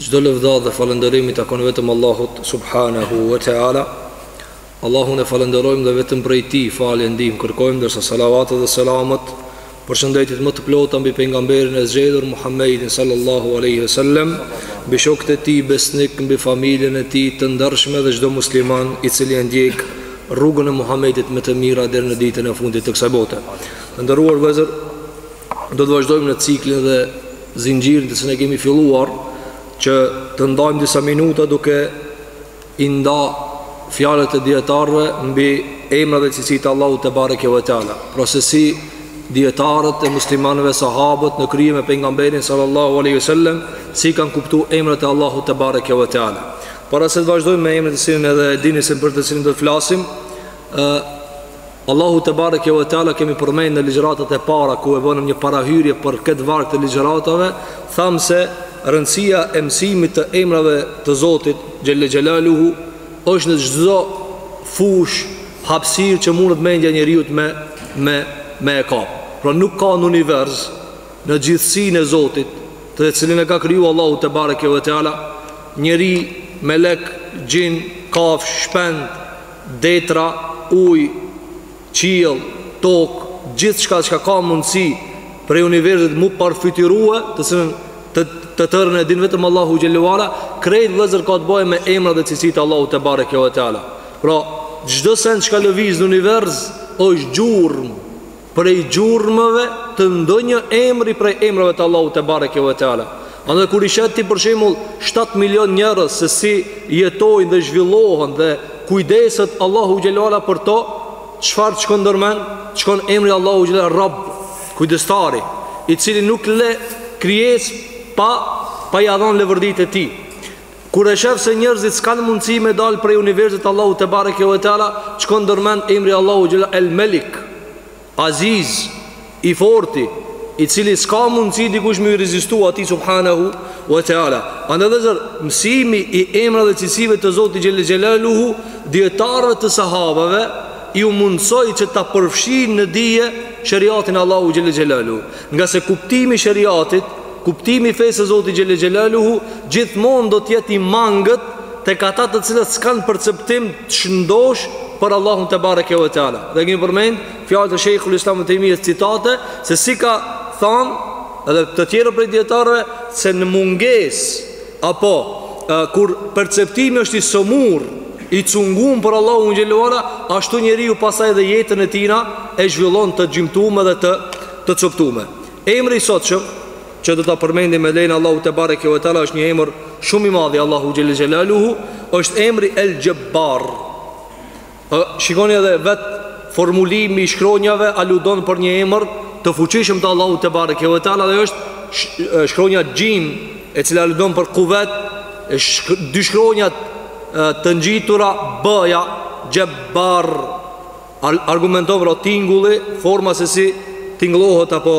Çdo lëvdatë dhe falënderim i takon vetëm Allahut subhanehu ve teala. Allahun e falënderojmë dhe vetëm prej Tij falje e ndihmë kërkojmë, ndërsa salavatet dhe selamet përshëndetjet më të plota mbi pejgamberin e zgjedhur Muhammedin sallallahu alaihi wasallam, mbi shokët e tij besnik, mbi familjen e tij të ndershme dhe çdo musliman i cili e ndjek rrugën e Muhammedit me të mira deri në ditën e fundit të kësaj bote. Të nderuar vëllezër, Do të vazhdojmë në ciklin dhe zinxhirin të cilin e kemi filluar që të ndajmë disa minuta duke i nda fjalët e dietarëve mbi emrat dhe cilësitë e Allahut tebareke ve teala. Pra se si dietarët e muslimanëve sahabët në krye me pejgamberin sallallahu alaihi wasallam si i kanë kuptu emrat e Allahut tebareke ve teala. Para se të vazhdojmë me emrin të cilin edhe dini se për të cilin do të flasim, ë Allahu tebareke ve teala kemi përmend në ligjëratat e para ku e bënëm një parahyrje për këtë varg të ligjëratave, thamë se rëndësia e mësimit të emrave të Zotit xhelle xhelaluhu është në çdo fushë, hapësirë që mundet mendja e njeriut me me me e kap. Pra nuk ka në univers në gjithësinë e Zotit, të cilin e ka kriju Allahu tebareke ve teala, njeri, melek, xhin, kafsh, shpend, Detra, ujë, qiell, tokë, gjithçka çka ka mundësi prej universit mu parfytyrue, të cilën të të tërën e din vetëm Allahu xhel-le ve ala, krejt vëllezër ka të bojë me emrat dhe cilësitë të Allahut tebareke ve teala. Pra, çdo send çka lëviz në univers është gjurmë. prej gjurmëve të ndonjë emri prej emrave të Allahut tebareke ve teala. Andaj kur i sheh ti për shembull 7 milion njerëz se si jetojnë dhe zhvillohen dhe kujdeset Allahu xhel-le ve ala për to, çfarë të shkon ndërmend? Të shkon emri Allahu xhel-le ve ala Rabb, kujdestari, i cili nuk le krijesë pa pa ia dhon leverditë e tij. Kur e shef se njerëzit s'kanë mundësi me dal prej universit Allahut tebareke ve teala të shkon ndërmend emri Allahu xhel-le ve ala el Melik Aziz i forti i cili s'ka mundësi dikush me ju rezistu atij subhanehu ve teala andaj vëllezër mësimi i emrave dhe cilësive të Zotit xhelle xhelaluhu dijetarëve të sahabëve iu mundësoi që ta përfshijnë në dije sheriatin e Allahut xhelle xhelaluhu Ngase kuptimi i sheriatit, kuptimi i fesë së Zotit xhelle xhelaluhu, gjithmonë do të jetë i mangët tek ata të cilët s'kanë perceptim të shëndoshë për Allahun tebareke ve teala. Dhe kemi përmend, fjalë të shejhul islam Ibn Tejmijes, citate, se si ka thanë edhe të tjerë prej dijetarëve, se në mungesë, apo e, kur perceptimi është i sëmurë, i cungum për Allahun xhel-le ve ala, ashtu njeriu pastaj dhe jetën e tina e zhvillon të gjymtume dhe të të coptume. Emri i sotshëm, që do ta përmendim me lejen e Allahut tebareke ve teala, është një emër shumë i madh i Allahut xhel-le xhelaluhu, është emri El Xhebbar. Shikoni edhe vetë formulimi i shkronjave aludon për një emër të fuqishëm të Allahut tebareke ve teala dhe është shkronja xhim e cila aludon për kuvet, shk dy shkronja të ngjitura bëja, Xhebbar. Argumenton pra tingulli, forma se si tingëllohet apo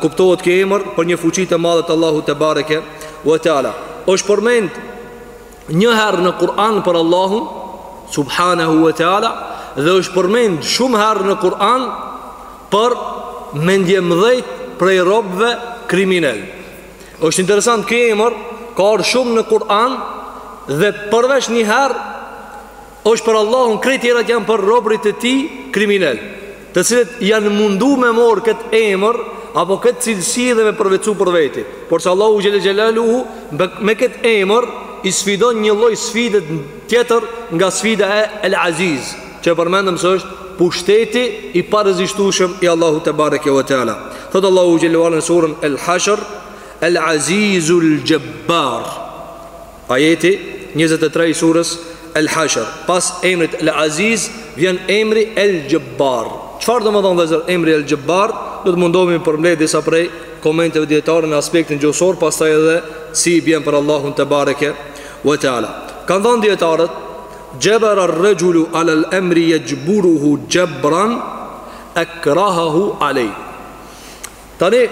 kuptohet ky emër për një fuqi të madhe të Allahut tebareke ve teala. Është përmend një herë në Kur'an për Allahun subhanahu ve teala dhe është përmend shumë herë në Kur'an për mendjemëdhenjt prej robëve kriminelë. Është interesant ky emër ka ardhur shumë në Kur'an dhe përveç një herë Është për Allahun krejt tjerat janë për robrit e tij kriminelë, të cilët janë mundu me mor kët emër apo kët cilësi dhe me përvetsu për veti. Por se Allahu xhel-le xhelaluhu me kët emër i sfidon një lloj sfide tjetër nga sfida e El Aziz, që e përmendëm se është pushteti i parezistueshëm i Allahut tebareke ve teala. Thot Allahu xhel-le ve ala në surën El Hashr El Azizul Xhebbar. Ajeti njëzet e tre i Surës El-Hashr, Pas emrit El-Aziz vjen emri El-Xhebbar. Çfarë domethonë vëllezër emri El-Xhebbar? Do të mundohemi të përmbledh disa prej komenteve dijetarëve në aspektin gjuhësor, pastaj edhe si i bjen për Allahun tebareke ve teala. Kan thënë dijetarët, Xhebera er-rexhulu alel-emri jexhburuhu xhebran ekrahahu alejh. Tani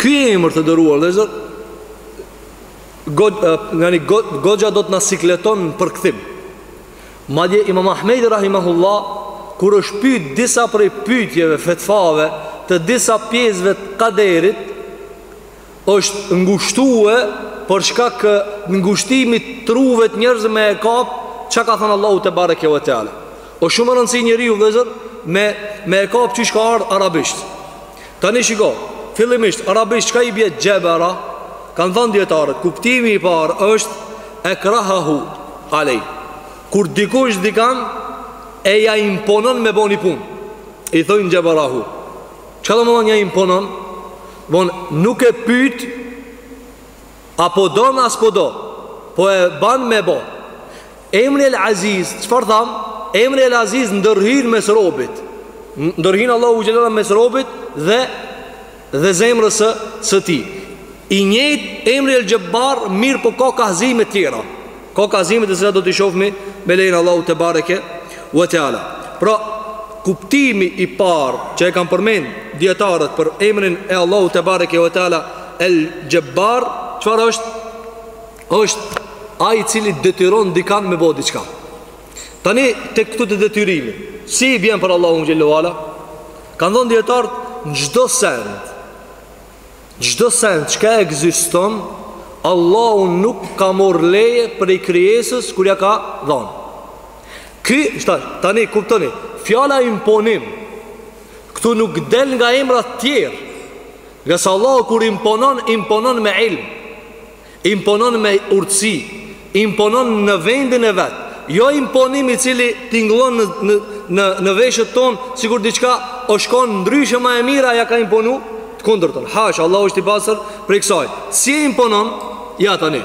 Ky emër të nderuar vëllezër goxha do të na sikleton në përkthim Madje imam Ahmedi Rahimahullah Kur është pyt disa prej pytjeve fetvave Të disa pjesve të kaderit është ngushtue Për shkak ngushtimit t'truve t'njerëzve me e kap Çka ka thënë Allahu tebareke ve teala Osht shumë me rëndësi njeriu vëllezër me, me e kap qysh ka ardh arabisht Tani shiko, fillimisht, arabisht, çka i bjen xhebera? Kanë thanë dijetarët, kuptimi i parë është ekrahahu alej. Kur dikush dikan e ia imponon me bo një pun, i thojnë xheberahu. Çka domethonë ia imponon? Bon, nuk e pyt, A po don a s'po do Po e ban me bo Emri El Aziz Çfarë tham? Emri El Aziz ndërhin mes robit Ndërhin Allahu xhel-le ve ala mes robit Dhe Dhe zemrës së, së tij I njëjt Emri El Xhebbar Mirëpo ka kahzime tjera Ka kahzime të cilat do t'i shohmi me lejen e Allahut tebareke ve teala. Pra, kuptimi i parë që e kanë përmend dijetarët për emrin e Allahut tebareke ve teala El Xhebar, çfarë është? është ai i cili detyron dikan me bo diçka. Tani, tek këtu te detyrimi, si i bjen për Allahun xhele ve ala? Kanë thënë dijetarët në çdo send. Çdo send çka ekziston, Allahu nuk ka marr leje prej krijesës kur ja ka dhënë. Ky, shta, tani kuptoni, fjala imponim këtu nuk del nga emrat tjerë. Ngase Allahu kur imponon, imponon me ilm. Imponon me urtësi, imponon në vendin e vet. Jo imponim i cili tingëllon në në në në veshët tonë, sikur diçka osht kon ndryshe ma e mira ja ka imponu të kundërtën. Hasha, Allahu është i pastër prej kësaj. Si e imponon? Ja tani.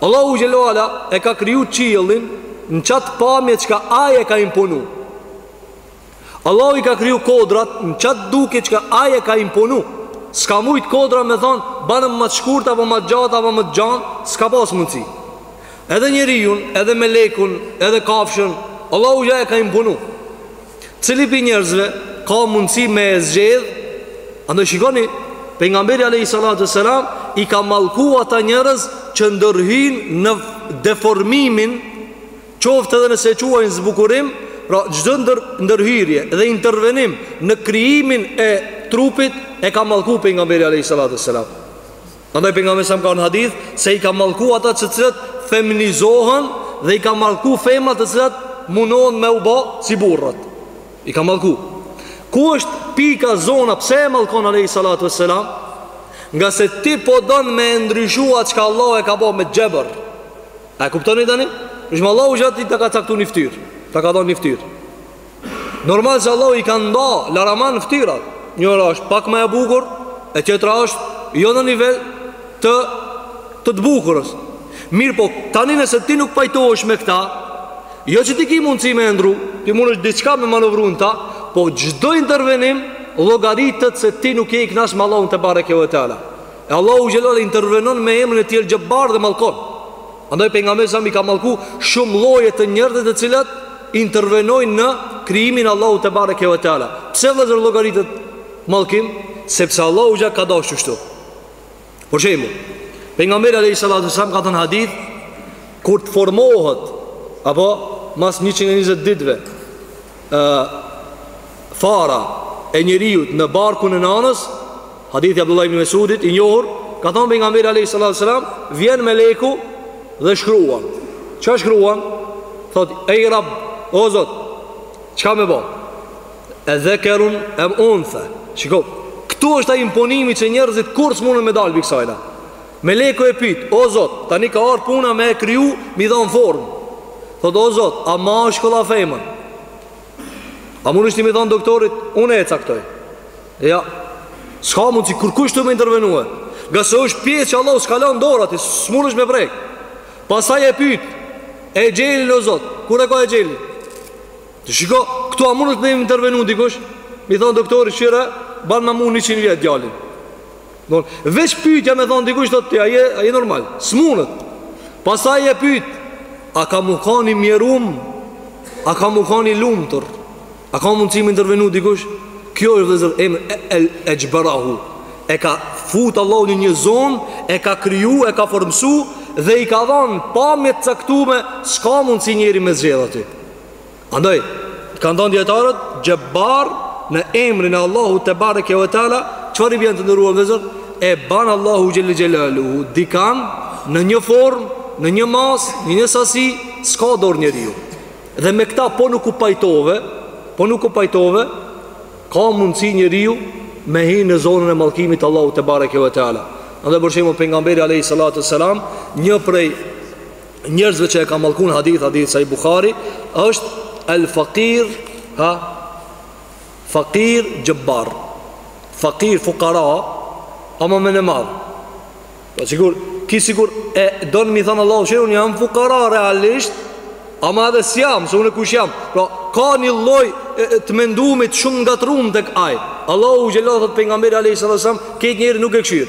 Allahu xhele ve ala e ka kriju qiellin në qat pamje çka ai e ka imponu. Allahu i ka kriju kodrat në qatë dukje çka ai e ka imponu. S'ka mujtë kodra me thanë, banëm ma të shkurt, apo ma të gjatë, apo ma të gjanë, s'ka pas mundësi. Edhe njeriun, edhe melekun, edhe kafshën, Allahu ja e ka imponu. Cili pi njerëzve ka mundësi me e zgjedhë, andaj shikoni, pejgamberi alejhi salatu wassalam i ka mallku ata njerëz që ndërhin në deformimin Qoftë edhe nëse e quajnë zbukurim, pra çdo ndër ndërhyrje dhe intervenim në krijimin e trupit e ka mallku pejgamberi alejhi salatu wassalam. Andaj pejgamberi alejhi selam ka në hadith se i ka mallku ata të cilët feminizohen dhe i ka mallku femrat të cilat munohen me u bë si burrat. I ka mallku. Ku është pika zona pse e mallkon alejhi salatu wassalam? Ngase ti po don me ndryshu çka Allahu e ka ba me xhebër. A e kuptoni tani? Shembull Allahu xhele ty ta ka caktu një ftyr Ta ka dhon një ftyr Normal se Allahu i ka nda laramane ftyrat Njëra është pak ma e bukur E tjetra është jo në nivel Të të të bukurës Mirëpo tani nëse ti nuk pajtohesh me këta Jo që ti ki mundësi me e ndrru Ti mundesh diçka me manovru në ta Po çdo intervenim llogaritet se ti nuk je i knaq me Allahun tebareke ve teala E Allahu xhele ve ala intervenon me emrin e tij Xhebar dhe mallkon. Andaj pejgamberi alejhi selam i ka mallku shumë lloje të njerëzve të cilët intervenojnë në krijimin e Allahut tebareke ve teala. Pse vëllezër llogaritet mallkim? Sepse Allahu xhele ve ala ka dashur kështu. Për shembull, pejgamberi alayhi salatu selam ka thënë hadith kur të formohet apo mas 120 ditëve e, fara e njeriut në barkun e nanës Hadithi i Abdullah ibn Mesudit i njohur Ka thanë pejgamberi a.s. Vjen meleku dhe shkruan Çka shkruan? Thotë, ej rab, o zot Çka me bo? E dhekerun em untha Shiko, këtu është ai imponimi që njerëzit Kurrë s'munden me dalë prej kësajna Meleku e pyet, O Zot, tani ka ardhur puna me e kriju, me i dhon formë. Thotë, O Zot, a mashkull a femër? A munesh ti me i thon doktorit, unë e caktoj. E ja, s'ka mundësi kërkush ktu me intervenue. Ngase është pjesë që Allahu s'ka lanë dorë aty, s'munesh me prekë. Pastaj e pyet, exhelin o Zot, kur e ka exhelin? Të shiko, këtu a mundet me intervenu dikush? Me i thon doktorit, kqyre, banma mu njëqind vjet djalin. Don, veç pyetja me thon dikush do ti, a je a je normal? S'munet. Pastaj e pyet, a ka me kanë i mjerum? A ka me kanë i lumtur? A ka mundësi me intervenu dikush? Kjo është vllezër em el exhbarahu. E ka fut Allahu në një zonë, e ka kriju, e ka formësu dhe i ka dhanë pamje të caktume, s'ka mundësi njeri me zgjedh aty. Andaj, kanë thanë dijetarët, Xhebar në emrin e Allahut tebareke ve teala, çfarë i bjen të nderuar vllezër? E banë Allahu xhele xhelaluhu, dikan në një formë, në një masë, në një sasi, s'ka dorë njeriu. Dhe me këta po nuk u pajtove, po nuk u pajtove, ka mundësi njeriu me hi në zonën e mallkimit t'Allahut tebareke ve teala. Andaj, për shembull, pejgamberi a.s. një prej njerëzve që e ka mallku hadith hadith sahih Buhari është el fakir ha fakir xhebar fakir fukara ama menemadh pa po sikur ky sikur e don me i thanë Allahut se unë jam fukara realisht ama edhe s'jam se unë e kush jam pra ka një lloj e, e, të mendumit shumë ngatërrum tek ai Allahu xhelaluhu thotë pejgamberi alejhi selatu selam këtë njeri nuk e këqyr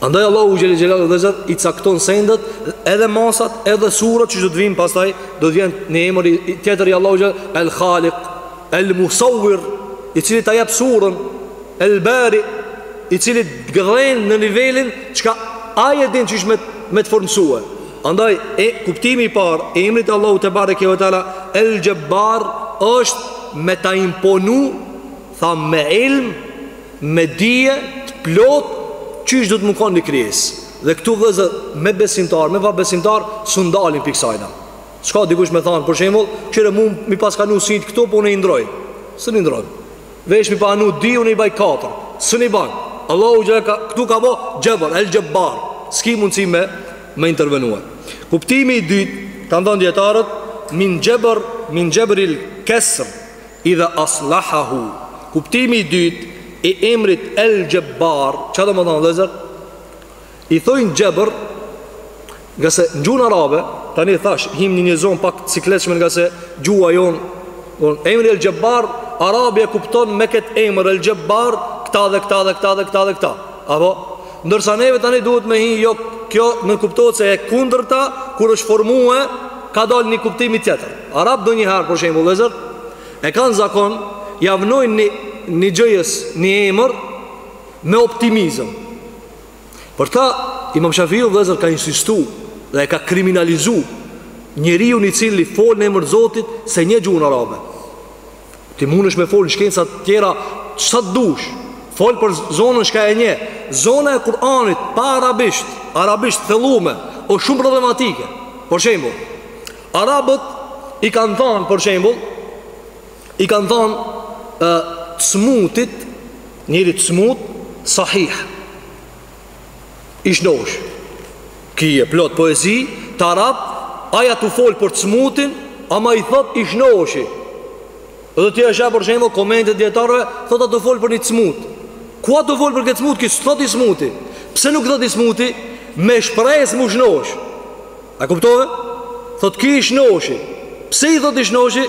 Andaj Allahu xhele xhelaluhu vllezër i cakton sendet edhe masat edhe surat që do të vijnë pastaj do të vjen një emër tjetër i Allahut xhele el Khaliq el Musawwir i cili ta jap surën el Bari i cili ngren në nivelin çka ai e din qysh me me të formësue. Andaj e kuptimi i parë e emrit të Allahut tebareke ve teala el Jabbar është me ta imponu tha me ilm Me dije të plotë qysh duhet me konë një krijes. Dhe këtu vllezër me besimtar, me pa besimtar, s'un dalin pikë sajna. S'ka dikush me thanë, për shemull, qyre mu m'i paska nu sytë këtu, po unë i ndroj. S'un i ndroj. Vesh m'i paska nu dy, unë i baj katër. S'un i ban. Allahu këtu ka bo xhebr el xhebar. S'ki mundsi me me intervenue. Kuptimi i dytë, kanë thënë dijetarët, min xhebr, min xhebril kesr. Idha aslahahu Kuptimi i dytë i emrit El Gjebbar Ça do me thonë vllezër? I thojnë Gjebr Nga se në gjuhën arabe Tani thash him në një zonë pak cikleshme Nga se gjuha jonë Emri El Gjebbar Arabi e kupton me këtë emër El Gjebbar Këta dhe këta dhe këta dhe këta dhe këta Apo? Ndërsa neve tani duhet me hi jo kjo me kuptohet se e kundërta kur është formue ka dalë një kuptimi tjetër. Arabt ndonjëherë për shembull vllezër e kanë zakon ja vnojnë një, një gjëjes një emër me optimizëm. Për ta imam Shafiu vllezër ka insistu dhe e ka kriminalizu njeriun i cili fol në emër t'Zotit s'e njeh gjuhën arabe. Ti mundesh me fol në shkenca të tjera sa të dush. Fol për zonën çka e njeh. Zona e Kur'anit pa arabisht, arabisht të thellume, o shumë problematike. Për shembull, arabët i kanë thënë për shembull, i kanë thënë të smutit, njerit t'smut sahih. I shnosh Ki e plot poezi t'arabve Ai a tu fol për të smutin Ama i thot i shnoshi Dhe ti e sheh për shembull Komentet e dijetarëve Thot a tu fol për një të smut Kur a tu fol për këtë smut Ky s'thot i smuti Pse nuk thot i smuti Me shpresë me u shnosh A kuptove Thot ky i shnoshi Pse i thot i shnoshi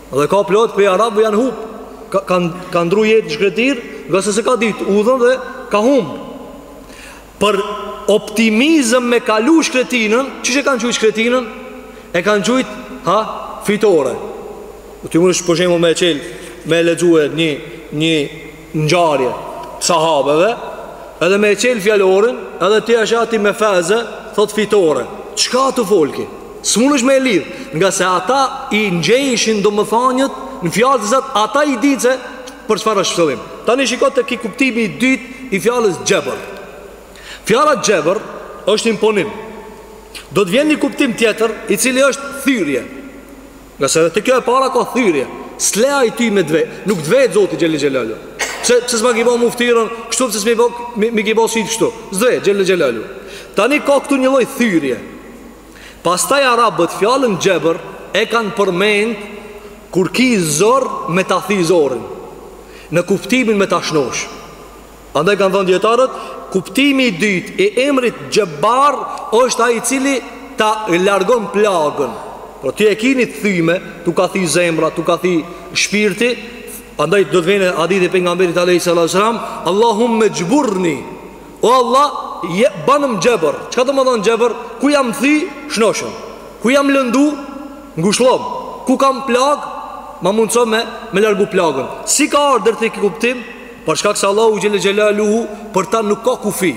Dhe ka plot prej arabve janë hup ka, ka, ka ndru jetë në shkretir Nga se s'e ka ditë udhën dhe ka hum Për optimizëm me kalu shkretinën Qysh e kanë qujtë shkretinën? E kanë qujtë, ha, fitore Ti mundesh për shembull me e çel Me e lexue një, një ngjarje sahabeve edhe me e çel fjalorin edhe ti e sheh aty mefeze thot fitore çka a tu fol ky s'mundesh me e lidh nga se ata i njejshin domethanjet në fjalë të sakt ata i din se për çfarë është qëllim tani shiko te ky kuptimi i dyt i fjalës gjebër fjala gjebër është imponim do të vjen një kuptim tjetër i cili është thyrje Nëse te kjo e para ka thyrje S'le ai ty me dvet Nuk dvetet Zoti xhelle xhelaluhu Pse, pse s'ma ki bo mu ftyrën Kështu pse s'mi bo Mi, mi ki bo sytë kështu S'dvetet xhelle xhelaluhu Tani ka këtu një lloj thyrje Pastaj arabët fjalën xhebër E kanë përmend Kur ki zor me ta thi zorin Në kuptimin me ta shnosh Andaj kanë thënë dijetarët, kuptimi i dytë i emrit Xhebbar është ai cili ta largon plagën. Pra ti e ki ni të thyme, tu ka thi zemra, tu ka thi shpirti, andaj do të vjen hadithi Pejgamberit alejhi salatu selam, Allahumme xhburni, o Allah, je, banëm xhebër, çka domethënë xhebër, ku jam thi, shnoshëm, ku jam lëndu, ngushllom, ku kam plagë, ma mundëso me, me largu plagën. Si ka ardhë te ky kuptim, Për shkak se Allahu xhel xelaluhu për ta nuk ka kufi.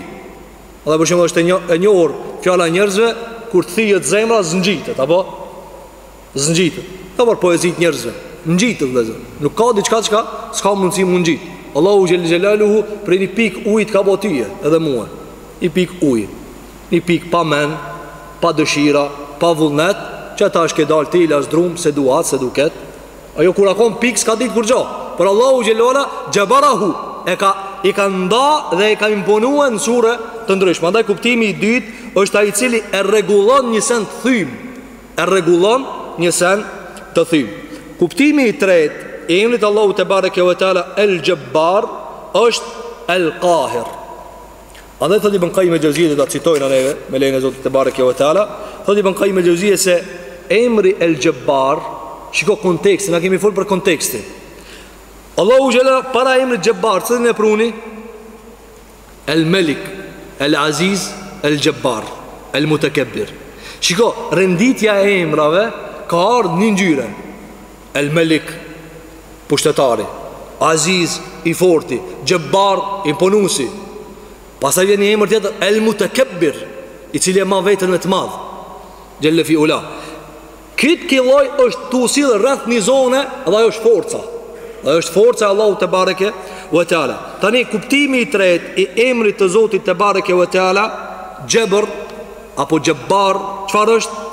Dhe për shembull është e njohur fjala e njerëzve kur thyhet zemra s'ngjitet apo s'ngjitet. Ka për poezitë e njerëzve, ngjitet vëllezër. Nuk ka diçka çka s'ka mundësi m'u ngjit. Allahu xhel xelaluhu prej një pik ujit ka bo ty edhe mua. Një pik uji. Një pik pa mend, pa dëshira, pa vullnet, që tash ke dalë ti lazdrum s'e dua se duket. Ajo kur a kon pikë s'ka ditë kurgjo Por Allahu xhelle ve ala xhebarahu e ka, e ka nda dhe e ka imponua në sure të ndryshme Andaj kuptimi i dytë është ai i cili e rregullon një sen të thym E rregullon një sen të thym Kuptimi i tretë i emrit Allahut tebareke ve teala El Xhebbar është El Kahir Andaj thot Ibn Qayyim al-Jewziye do ta citojmë edhe neve me lejen e Zotit tebareke ve teala, thot Ibn Qayyim al-Jewziye se emri el-Jabbar, shiko kontekstin, na kemi fol për kontekstin. Allahu xhelle para emrit Jabbar, cilin e pruni? El-Melik, El-Aziz, El-Jabbar, El-Mutakabbir. Shiko, renditja e emrave ka ardhur një ngjyrë. El-Melik, pushtetari, Aziz, i forti, Xhebbar, imponuesi. Pastaj vjen një emër tjetër El-Mutakabbir, i cili e ma veten më të madh. Xhelle fi ula. Krejt ky lloj është tu sill rreth një zone dhe ajo është forca. Dhe është forca e Allahut tebareke ve teala. Tani kuptimi i tretë i emrit të Zotit tebareke ve teala, Xhebr apo Xhebbar, çfarë është?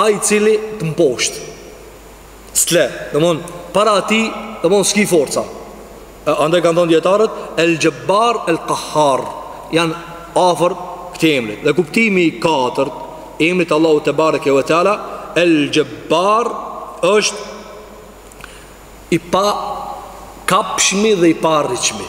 Ai i cili të mposht. S'të le, domethon, para tij, domethon, s'ki forca e, Andaj kanë thonë dijetarët El Xhebbar, El Kahhar Janë afër këtij emrit Dhe kuptimi i katërt i emrit Allahut tebareke ve teala El Xhebbar është i pakapshmi dhe i paarritshmi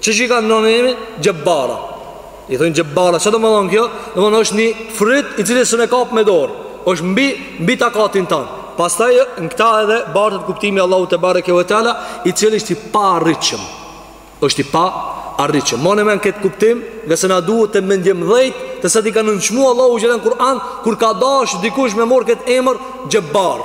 Që që i kanë vënë emrin Xhebara. I thonë xhebara, çka domethënë kjo? Domethënë është një fryt i cili s'un e kap me dorë është mbi, mbi takatin tanë Pastaj në këta edhe bartet kuptimi Allahu tebareke ve teala i cili është i paarritshëm është i paarritshëm Domethënë me në këtë kuptim Ngase na duhet të mendojmë drejt Te sa t'i ka nënçmu Allahu xhel në Kur'an Kur ka dash dikush me mor këtë emër Xhebar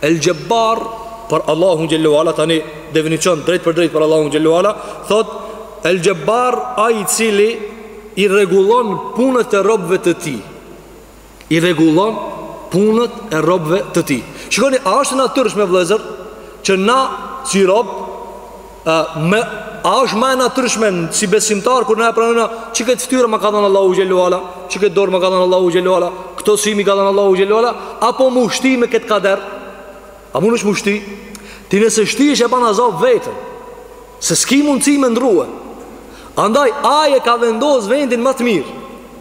El Xhebar për Allahun xhele ve ala tani definicion drejtpërdrejt për Allahun xhele ve ala thot El Xhebar ai i cili i rregullon punët e robëve të tij. I rregullon punët e robëve të tij. Shikoni, a është e natyrshme vëllezër që na si rob me a është më e natyrshme si besimtar kur na e pranojna që këtë fytyrë ma ka dhënë Allahu xhele ve ala që këtë dorë ma ka dhënë Allahu xhele ve ala këto sy m'i ka dhënë Allahu xhele ve ala apo me u shti me këtë kader a mundesh me u shti ti nëse shtihesh e bën azab veten se s'ki mundësi me ndrua andaj ai e ka vendos vendin më të mirë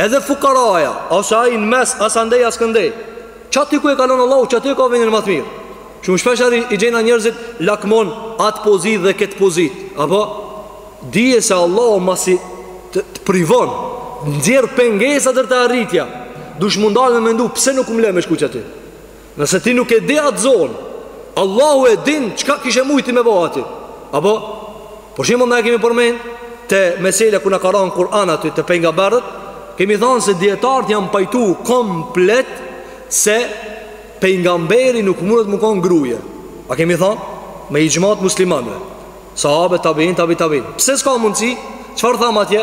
Edhe fukaraja, ose ai në mes, as andej as këndej. Qaty ku e kalon Allahu, qaty e ka vendin më të mirë. Shumë shpeshherë i gjejna njerëzit lakmon atë pozitë dhe këtë pozitë. Apo dije se Allahu masi të, të privon, nxjerr pengesa deri te arritja. Dikush mundet me mendu pse nuk më lë me shku qaty. Nëse ti nuk e di atë zonë, Allahu e din çka kishe mujti me bo aty. Apo për shembull na e kemi përmend te mesela kur na ka rënë Kur'an aty te pejgamberët, kemi thënë se dietart janë pajtu komplet se pejgamberi nuk mundet me kon grue. A kemi thënë me ixhma t'muslimanëve. Sahabe tabiin tabi tabiin. Pse s'ka mundsi? Çfarë thamë atje?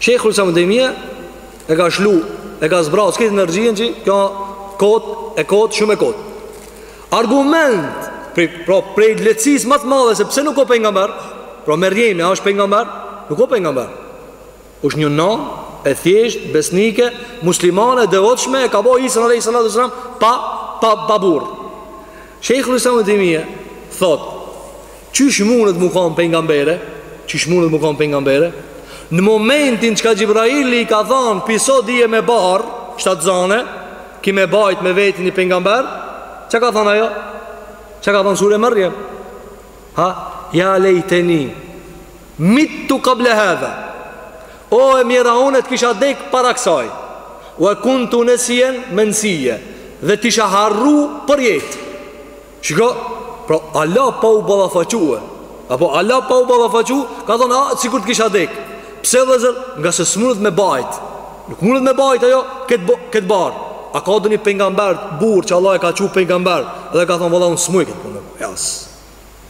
Shejhul Islam Ibn Tejmije e ka shlu, e ka zbraz krejt energjinë që ka kot e kot shumë e kot. Argument për pra prej lehtësisë më të madhe se pse nuk ka pejgamber, pra Merjemja a është pejgamber, nuk o pejgamber. Është një non e thjesht besnike muslimane e devotshme e ka bo Isan alejhis salatu ue selam pa pa pa burr. Shejhul Islam Ibn Tejmije thot Qysh mundet mu kon pejgambere qysh mundet mu kon pejgambere në momentin që Xhibraili i ka than pi sodit je me barrë shtatzane ki me bajt me veti një pejgamber çka ka than ajo çka ka than sure Merjem ha ja lejteni mittu qabla hadha o e mjera unë të kisha dek para kësaj wa kuntu nasiyan mansiya dhe t'isha harru për jetë Shiko, pra ala pa u ballafaque Apo ala pa u ballafaqu Ka thonë, a, sikur të kisha dek Pse vllezër, ngase s'mundet me bajt Nuk mundet me bajt, ajo, këtë, këtë barrë A ka ndonjë pengamber burrë Që Allahu e ka çu pengamber Dhe ka thonë, vëlla, unë s'muj këtë punë Jas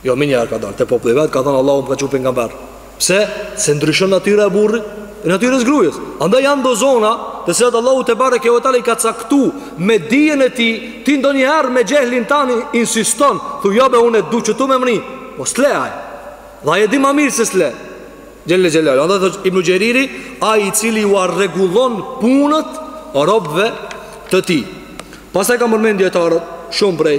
Jo, menjëherë ka dalë Te populli i vet, ka thonë, Allahu m'ka çu pengamber Pse? Se ndryshon natyra e burrit e natyrës grujës. Andaj janë do zona të cilat Allahu tebareke ve teala i ka caktu me dijen e tij, ti ndonjëherë me xhehlin tan insiston, thu jo be unë e du qetu me mrri, po s'le aj, dhe aj e di ma mirë se s'le, xhele xhela, andaj thot Ibnu Xheriri, aj i cili ua rregullon punët robëve të tij. Pastaj kan përmend dijetarët, shumë prej,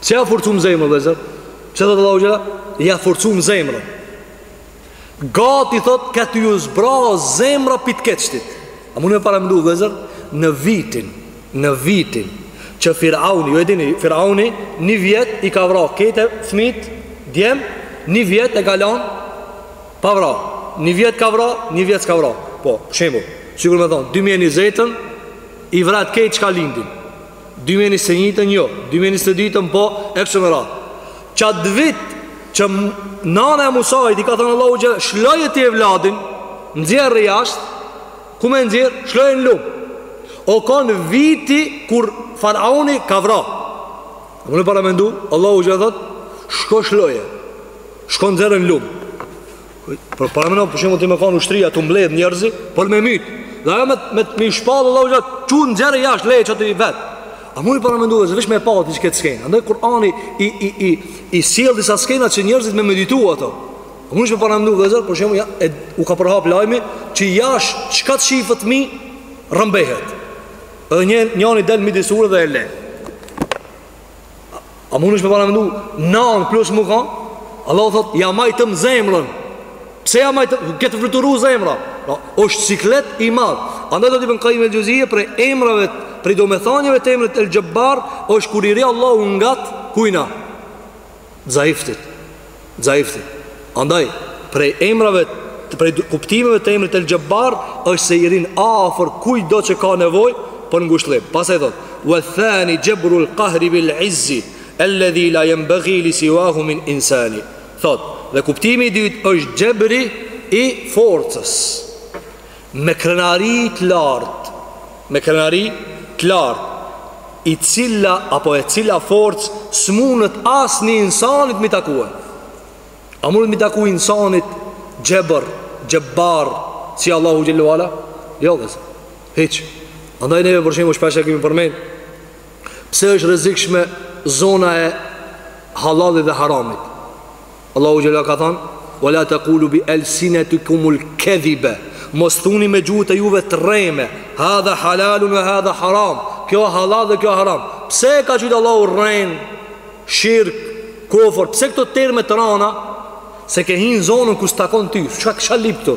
Pse ja forcum zemrën, vllezër? Pse thot Allahu xhela? Ja forcum zemrën. Gati thot ka tu ju zbraz zemra pi t'keqtit. A muni me paramendu vllezër në vitin, në vitin që Firauni, ju e dini, Firauni një vjet i ka vra kejt fëmijt, djem, një vjet e ka lan pa vra. Një vjet ka vra, një vjet s'ka vra. Po, shembull, sikur me thon 2020-ën i vrat kejt çka lindin. dy mijë e njëzet e njëtën jo, dy mijë e njëzet e dytën po, e kështu me radhë. Qat vit që nana e Musait i ka thënë Allahu xhela shloje ti evladin, nxjerre jashtë, ku me nxjerr, shloje në lum. O kon viti kur faraoni ka vra. Mun me paramendu, Allahu xhela thot, shko shloje. Shko nxjerre në lum. Paramendo për shembull ti me konë ushtria tu mbledh njerëzi Për me mytë Dhe aj me, me, me shpallë Allahu xhela Çu nxjerre jashtë leje qaty vetë A muni me paramendu vllezër me pa ti qe këtë skenë Andaj Kurani i, i, i, i sjell disa skena që njerëzit me meditu ato A munësh me paramendu vllezër Për shembull ja, e, u ka përhap lajmi Që jashtë çka të shifet fmi Rrëmbehet Edhe një, njani del midis ure dhe e le A munësh ti me paramendu Nanë plus me kan Allahu thot Ja majtëm zemrën Pse ja majtëm Ka tu fluturu zemra pra, është siklet i madh Andaj thot Ibnu Kajim el Xheuzije Prej emrave Prej domethanjeve të emrit El Xhebbar është kur i rri Allahu ngat Kujna Zaiftit, Zaiftit. Andaj, prej emrave, prej kuptimeve të emrit El Xhebbar, është se i rrin afër kujdo që ka nevoj për ngushllim. Pastaj thot, ue thani xhebrul kahri bil izzi, el-ledhi la jenbegi li siuahu min insani. Thot, dhe kuptimi i dytë është xhebri i forcës. Me krenari të lartë, me krenari të lartë, i cila apo e cila forcë s'munet asnjë insanit m'i taku. A munet m'i taku insanit xhebër, xhebbar, si Allahu xhele ue ala? Jo, vllezër, hiç. Andaj neve për shembull shpesh e kemi përmen, pse është rrezikshme zona e hallallit dhe haramit? Allahu xhele ua ala ka than: "Wa la taqulu bi alsinatikum al-kadhiba", mos thuni me gjuhët e juve të rreme, "hadha halalun wa hadha haram", kjo halal dhe kjo haram. Pse e ka qujt Allahu rren, shirk, kufër? Pse këto terme të rana? Se ke hi në zonën ku s'takon ty. Çka kisha lip këtu?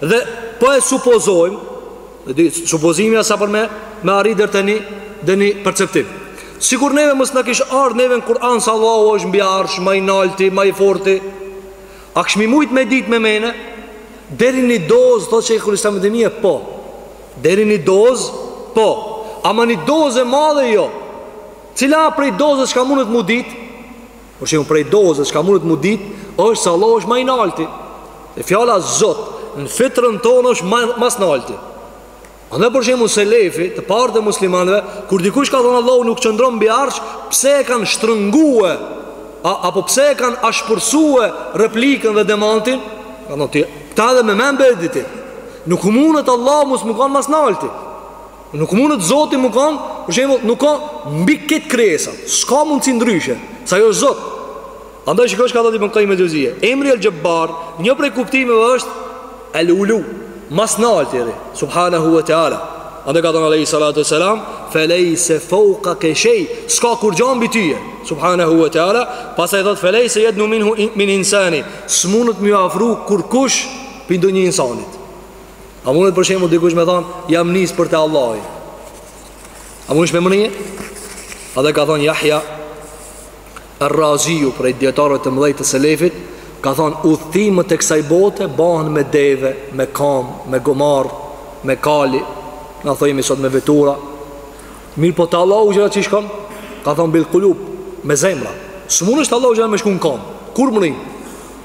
Dhe po e supozojmë, supozimi a sa për me me arrit deri te ni, te ni perceptim. Sikur neve mos na kish ardh neve në Kur'an se Allahu është mbi arsh, ma i nalti, ma i forti. A kishmi mujt me ditë me mene? Deri ni dozë thotë Shejhul Islam Ibn Tejmije po. Deri ni dozë po. Ama ni dozë e madhe jo. Cila prej dozës çka mundet mu ditë? Për shembull prej dozës çka mundet mu dit është se Allah është ma i nalti E fjala zot Në fitrën tonë është mas nalti Andaj për shembull selefi Të partë e muslimanve Kur dikush ka thonë Allah nuk qëndron mbi arsh Pse e kanë shtrëngue apo pse e kanë ashpërsue Replikën dhe demantin Ka thonë kta edhe me men me e dit ti Nuk mundet Allah mos me kanë mas nalti Nuk mundet Zoti mu kon, për shembull, nuk ka mbi këtë krijesa. S'ka mundsi ndryshe, sa jo Zot. Andaj shiko çka thotë Ibn Qayyim el-Jawziyyah, emri el-Jabbar, një prej kuptimeve është el-Ulu, mas nalti rri, subhanahu wa ta'ala. Andaj ka thënë alayhi salatu wassalam, "Falaysa fawqaka shay", s'ka kurgja mbi tyje, subhanahu wa ta'ala. Pastaj thotë "Falaysa yadnu minhu min insani", s'mundet m'iu afru kurkush prej ndonjë insanit. A mundet për shembull dikush me thon jam nis për te Allahu. A mundesh me mrri? Andaj ka thon Yahya Ar-Raziu prej dijetarëve të mëdhej të selefit, ka thon udhëtimet e kësaj bote bahen me deve, me kam, me gomar, me kali, na thojmë sot me vetura. Mirëpo te Allahu xhele ua ala qysh shkon, ka thon bil kulub me zemra. S'mundesh te Allahu xhele ua ala me shku kam. Kur mrrin?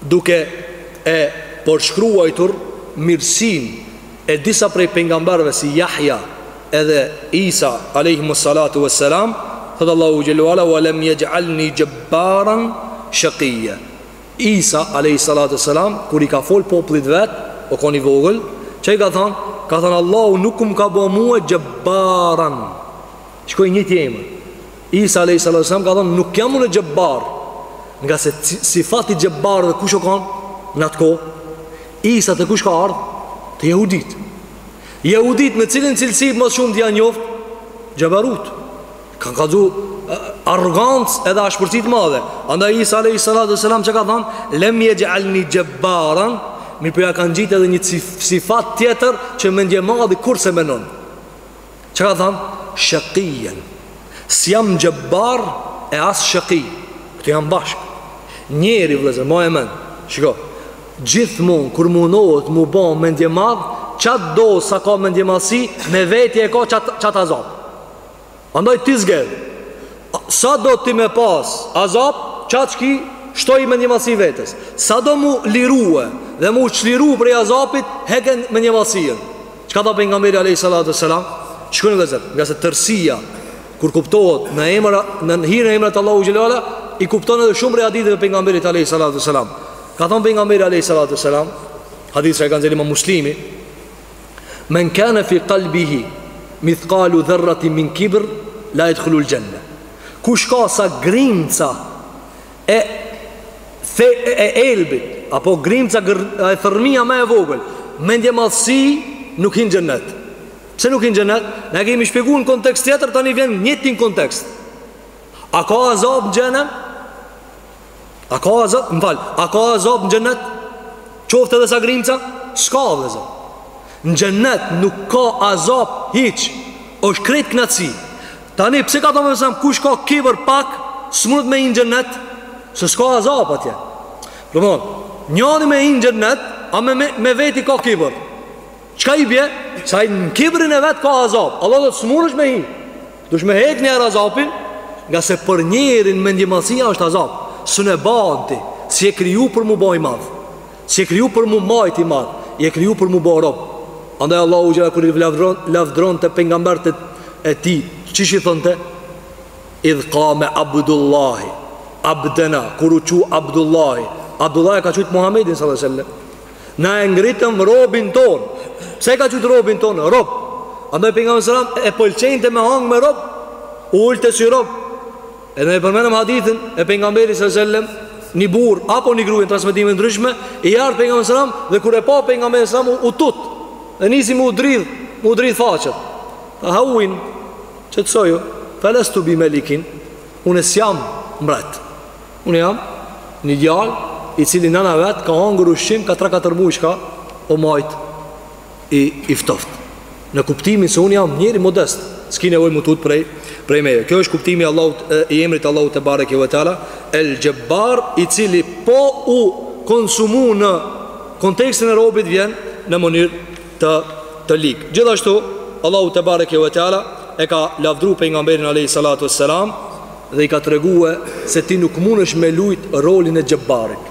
Duke e përshkruajtur mirësinë e disa prej pejgamberëve si Jahja edhe Isa alejhimu salatu ue selam, thotë Allahu xhele ua ala, Ua lem jex'alni jebbaran shekija. Isa alejhi salatu ue selam kur i ka fol popullit vet, o kon i vogël, çka i ka than? Ka than Allahu nuk më ka bo mua jebbaran. Shiko i njëjti emër. Isa alayhi salatu wasalam ka thënë nuk jam unë xhebbar, ngase sifati xhebbar te kush o kanë në atë kohë, Isa te kush ka ardhë, te jehudit. Jehudit me cilën cilësi mas shumti janë njoftë, xhebarut. Kanë kallzu arrogancë edhe ashpërsi t'madhe. Andaj Isa alayhi salatu wasalam çka ka thënë, lem jexh'alni xhebbaran, mirëpo ja ka ngjitë edhe një sifat tjetër që mendjemadhi kurrë s'e menon. Çka ka thanë? Shekijen S'jam xhebar e as shekij Këto janë bashkë Njeri vllezër, maje n'men Shiko Gjithmonë, kur mundohet mu ba mendjemadh Qat do sa ka mendjemadhësi Me veti e ka qat qat azab Andaj ti zgjedh Sa do ti me pas azab Qat shki Shtoj mendjemadhësi vetes Sa do mu lirue Dhe mu çliru prej azabit Heke mendjemadhësien Çka tha pejgamberi alejhi salatu selam? Shikoni vëllezër, ngase tërësia kur kuptohet në emra, një her emrat Allahu xhele ve ala i kupton edhe shumë prej haditheve të pejgamberit alejhi salatu selam. Ka thënë pejgamberi alejhi salatu selam, hadith që e ka nxjerrë Imam Muslimi, "Men kana fi qalbihi mithqalu dharratin min kibr la yadkhulul janna." Kush ka sa grimca e, e elbit apo grimca gër, e thërrmia ma e vogël mendjemadhsi nuk hin n'xhenet pse nuk hin n'xhenet na e kemi shpjegu në kontekst tjetër tani vjen në njëjtin kontekst a ka azab në xhenem a ka azab më fal a ka azab në xhenet qoftë edhe sa grimca s'ka vllezër Në xhennet nuk ka azap hiç. Është krejt kënaqësi. Tani pse ka thonë se kush ka kibër pak, s'munet me hi në xhennet, se s'ka azap atje. Domthon, njani me hi në xhennet, a me me, me veti ka kibër. Çka i bje? Sa i në kibrin e vet ka azap. Allah do të s'mundesh me hi. Dush me hek niher azapin, ngase për njerin mendjemadhësia është azap. S'un e ban ti, s'je kriju për mu bo i madh. S'je kriju për mu majt i madh, je kriju për mu bo rob. Andaj Allahu xhela kur i lavdron, lavdronte pejgamberët e tij, qysh i thonte? Idh qame Abdullahi, abdena, kur u çu Abdullahi, Abdullah e ka qujt Muhammedin sallallahu alaihi wasallam. Na e ngritëm robin tonë. Pse e ka qujt robin tonë? Rob. Andaj pejgamberi sallallahu alaihi wasallam e pëlqente me hang me rob. U ulte si rob. Edhe e përmenëm hadithin e pengamberit së sellem Një burrë apo një grue në transmetime t'ndryshme I ardh pengamberit së sellem Dhe kur e pa pengamberin së sellem u tut Dhe nisi mu dridh Mu dridh faqet Tha hauin Qetësohu Fe lestu bi melikin Unë s'jam mbret Unë jam Një djal I cili nana vet ka hangër ushqim Ka 3-4 muj shka O majtë i i ftoft. Në kuptimin se unë jam njeri modest, s'ki nevojë m'u tut prej prej meje. Kjo është kuptimi i Allahut i emrit Allahu tebareke ve teala El Xhebbar i cili po u konsumu në kontekstin e robit vjen në mënyrë të të ligë. Gjithashtu Allahu tebareke ve teala e ka lavdru pejgamberin alayhi salatu wassalam dhe i ka tregue se ti nuk mundesh me lujt rolin e xhebarit.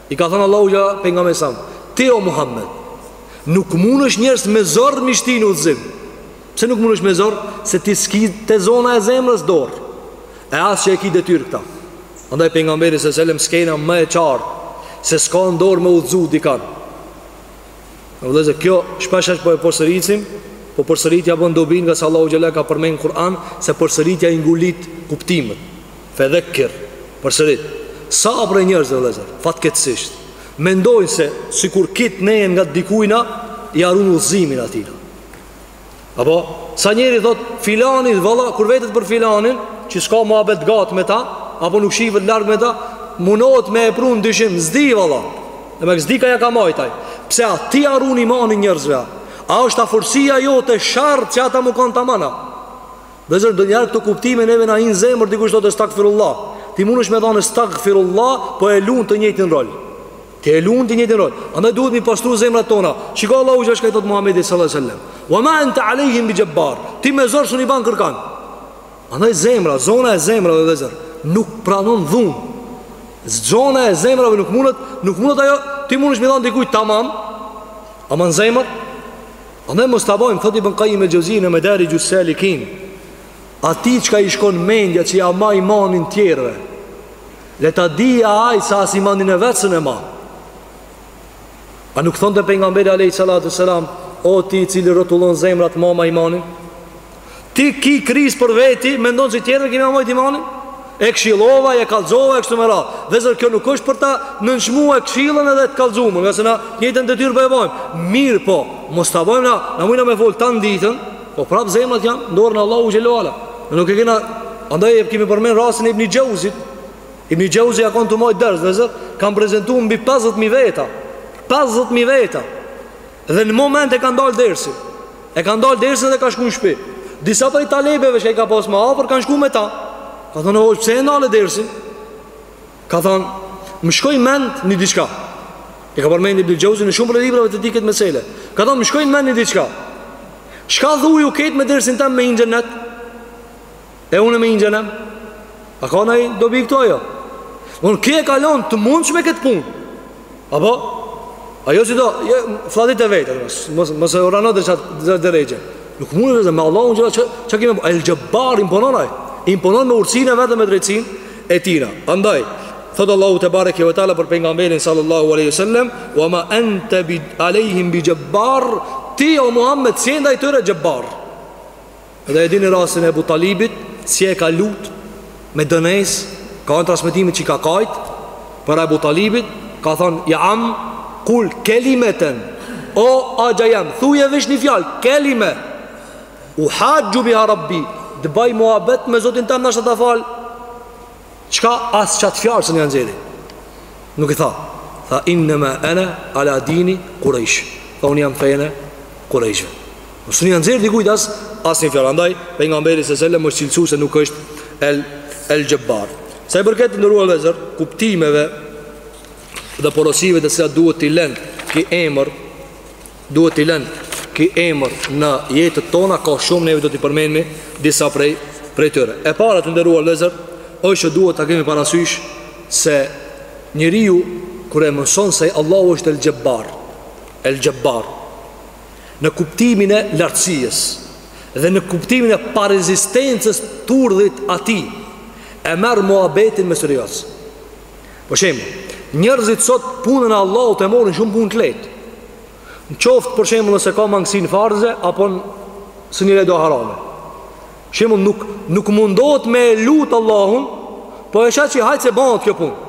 I ka thanë Allahu xhela pejgamberit sa, ti o Muhammed, nuk mundesh njerëz me zor mi shti në udhëzim. Pse nuk mundesh me zor? Se ti s'ki te zona e zemrës dorë. E as që e ki detyrë këta. Andaj pejgamberi sa selam skena më e qartë se s'ka n'dorë me udhëzu dikan. Vëllezër, kjo shpeshherë po e përsëritim, po përsëritja bën dobi ngase Allahu xhela ka përmend n'Kur'an se përsëritja i ngulit kuptimet. Fedhekkir, përsërit, sa prej njerëzve, vëllezër, fatkeqësisht, mendojnë se sikur kit nejen ngat dikujna, ia run udhëzimin atijna. Apo, sa njeri thot, filani, valla, kur vetet për filanin, që s'ka muhabet gat me ta, apo nuk shifet larg me ta, munohet me e pru n'dyshim, s'di, valla, e ma s'di ka ja ka majt ai. Pse a ti ia run imanin njerëzve, a është afërsia jote shart që ata mu kanë tamam a. Vëllezër ndonjëherë këto kuptime neve na hin n'zemër dikush thotë estagfirullah. Ti mundesh me thonë estagfirullah, po e luan të njëjtin rol. Ti e luan të njëjtin rol. Andaj duhet mi pastru zemrat tona. Shiko Allahu çka i thotë Muhamedit sallallahu alaihi wasallam. Wa ma anta alehim bi jabbar. Ti me zor s'un i ban kërkan. Andaj zemra, zona e zemrave vëllezër, nuk pranon dhun. Zona e zemrave nuk mundet, nuk mundet ajo ti mundesh me i thonë dikujt tamam. Ama n'zemër, Andaj mos ta bajmë thotë Ibn Kajim el-Xheuzi në Medarixhus-Salikin. Atij çka i shkon mendja që ja ma imanin tjerëve. Le ta di ai se as imanin e vet s'un e ma. A nuk thonte pejgamberi alayhi salatu selam, o ti i cili rrotullon zemrat mama imanin? Ti ki kriz për veti, mendon se tjerëve ki me ja majt imanin? E këshillova, e kallzova, e kështu me radhë. Vëllezër, kjo nuk është për ta nënçmue këshillën edhe të kallzumen, ngase na njëjtën detyrë po e bojmë. Mirëpo, mos të bojmë na, na mujna me folë tanë ditën, po prapë zemrat janë n'dorën e Allahut xhela ve ala. Na nuk e kena, andaj e kemi përmen rastin e Ibni Xheuzit, Ibni Xheuzi a konë tu majt ders, vëllezër, kanë prezentu mbi 50.000 veta, 50.000 veta, Dhe në moment e ka ndalë dersin. E ka ndalë dersin dhe ka shku në shpi. Disa prej talebeve që i ka pas ma afër kanë shku me ta. Ka thonë, "O, pse e ndale dersin?" Ka thonë, "Më shkoi n'mend një diçka." E ka përmend Ibn Xheuzi në shumë prej librave të tij këtë mesele. Ka thonë, "Më shkoi n'mend një diçka." Çka dhuju këta me dersin tem me hi n'xhenet? E unë me hi n'xhehenem A ka një dobi këtu ajo Unë kje e kalon të mund që me këtë pun Apo Ajo që do jo, Flatit e vetë Mëse ora në dhe qatë dhe regje Nuk mundet dhe me Allahun xhela, çka kemi po El xhebbar imponon ai Imponon me urtsinë e vet me drejtsinë e tina Andaj Thot Allahu tebareke ve teala për pejgamberin sallallahu aleyhi sallem Wa ma ente bi aleyhim bi xhebbar Ti o Muhammed s'je ndaj tyre xhebbar Dhe e dini rastin e Ebu Talibit, si e ka lut me dënesë, ka në transmitimin që ka kajt, për Ebu Talibin, ka thonë, ja amm, kul kelimeten, o axha jem, thuje veç një fjalë, kelime, uhaxhxhu biha rabbi, do baj muhabet me Zotin tem me të falë, Çka as qat fjalë s'ia nxerri Nuk i tha Tha innema ene ala dini kurejsh Tha unë jam fenë e kurejshve Nuk s'un ia nxerri dikujt as As një fjalë Andaj pejgamberi alejhi selam është cilësu se nuk është el, el Xhebbar Sa i përket të nderuar vëllezër Kuptimeve dhe porosive të cilat duhet t'i lënë Ky emër duhet t'i lënë ky emër në jetët tona ka shumë ne do t'i përmendmi disa prej, prej tyre e para të nderuar vëllezër është që duhet ta kemi parasysh se njeriu kur e mëson se Allahu është el Xhebbar el Xhebbar në kuptimin e lartësisë dhe në kuptimin e parezistencës t'urdhrit të tij e merr muhabetin më serioz Për shembull, njerëzit sot punën e Allahut e morën shumë punë të lehtë. Qoftë për shembull nëse ka mangësi në farze apo në sunnete do harame. Shembull nuk nuk mundohet me lut Allahun, po është ajo që hajt se bëhet kjo punë.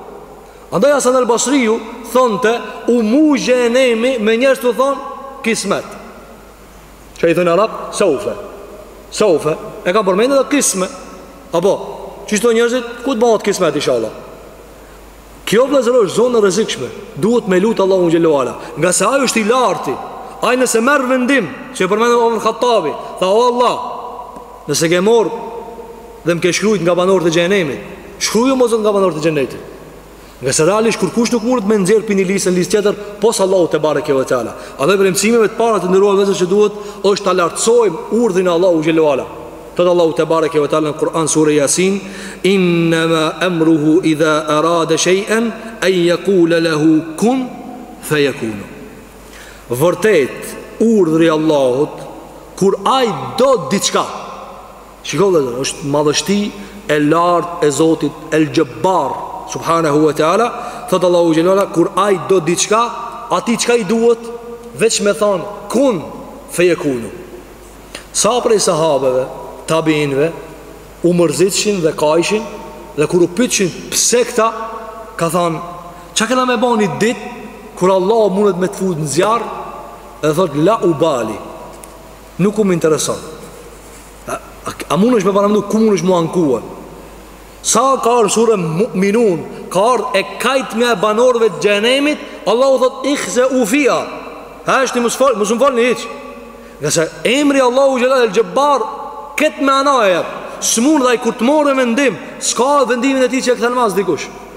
Andaj Hasan al-Basriu thonte u mërzitemi me njerëz tu thonë kismet. që i thonë arabët seufe seufe e ka përmendë edhe kismet apo kështu njerëzit kur të bëhet kismet inshallah kjo vëllezër është zonë e rrezikshme duhet me lutë Allahun xhelle ue ala ngase ai është i larti ai nëse merr vendim që e përmendëm Omer Hattabi tha o Allah nëse ke marrë dhe më ke shkrujt nga banorët e xhehenemit shkrujmë o Zot nga banorët e xhenetit Ngase realisht kurkush nuk mundet me nxjerr pi një liste n'listë tjetër, pos Allahut tebareke ve teala. Andaj prej mësimeve të para të nderuar vëllezër që duhet është ta lartësojmë urdhrin e Allahu xhelle ue ala. Thotë Allahu tebareke ve teala në Kur'an sure Yasin, innama amruhu idha arada shay'an an yaqula lahu kun fayakun. Vërtet urdhri i Allahut kur ai do diçka Shiko vëlla, është madhështi e lartë e Zotit El Xhebbar, Subhanehu ve Teala, thotë Allahu xhelle ue ala, kur ai do diçka, atij çka i duhet, veç me thanë, kun fejekunu. Sa prej sahabeve, tabiinëve, u mërzitshin dhe kajshin, dhe kur u pytshin pse kështu, kanë thanë, ça kena me ba një ditë, kur Allahu mundet me të fut në zjarr, dhe thotë, la ubali, Nuk më intereson A, a, a munesh me paramendu Ku munesh m'u ankua Sa ka ardh sure Muminun Ka ardh e kajtmja e banorëve të xhehenemit Allahu thot ikhseu fiha Heshtni mos fol Mos më folni hiç Ngase emri Allahut xhelal el Xhebbar Këtë mana e jep S'mun dhe ai kur të more vendim Ska vendimin e tij që e kthen mas dikush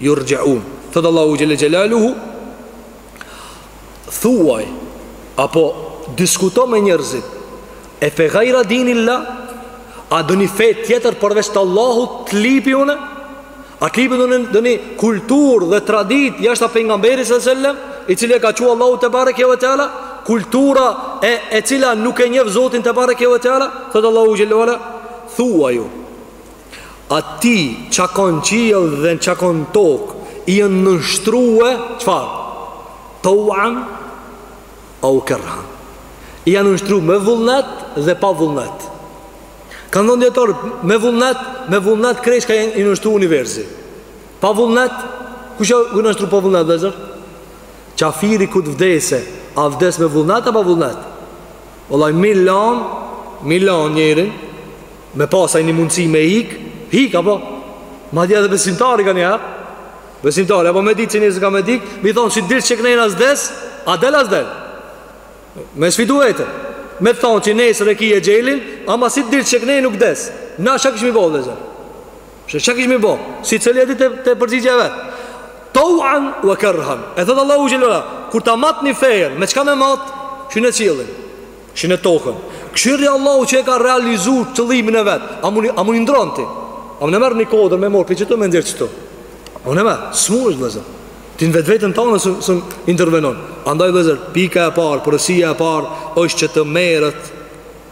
Yurja'un. Thot Allahu xhelle xhelaluhu thuaj apo diskuto me njerëzit efe gajra dinil-lah a doni fe tjetër përveç të Allahut të lypi une a të lypi une doni kultur dhe tradit jashta pejgamberit së sellem i cili e ka çu Allahu tebareke ve teala kultura e, e cila nuk e njef zotin tebareke ve teala thot Allahu xhelle ve ala thuaju Atij ça ka n'qiell dhe ça ka n'tokë i janë nënshtrue çfar? Tauan ve kerhan i janë nënshtru me vullnet dhe pa vullnet kanë thënë dijetarët me vullnet me vullnet krejt çka i nënshtru universi pa vullnet kush ju nënshtru pa vullnet vllezër qafiri kur të vdese a vdes me vullnet a pa vullnet vallahi me lan me lan njerin me pas një mundësi me ik, ik, apo, madje dhe besimtari ka një hap, besimtari, apo me ditë që nesër ka me dek, me i thonë që dirë që kënejnë as des, a del as del, me sfidu veten, me thonë që nesër e ki exhelin, ama si dirë që kënejnë nuk des, çka kish me bo, vllezër, çka kish me bo, secili e di të, të përgjigjet vetë, Tauan wa karhan. E thot Allahu xhelala, kur ta matni fejen, me çka me mat? Kshyrne qiellin. Kshyrne tokën Kshyre Allahu që e ka realizu qëllimin e vet A mun i, a mun i ndron ti A mun e merr një kodër me morë Pi qitu me nxjerr qitu A mun e merr, s'mun vllezër Ti në vetveten tane s'mun intervenon Andaj vllezër, pika e parë, porosia e parë është që të merret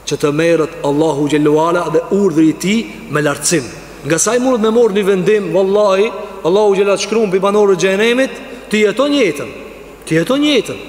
Që të merret Allahu xhelle ve ala dhe urdhri i tij me lartësim Ngase ai mundet me morë një vendim Wallahi, Allahu xhelle ve ala shkrun pi banorëve t'xhehenemit Ti jeton jetën Ti jeton jetën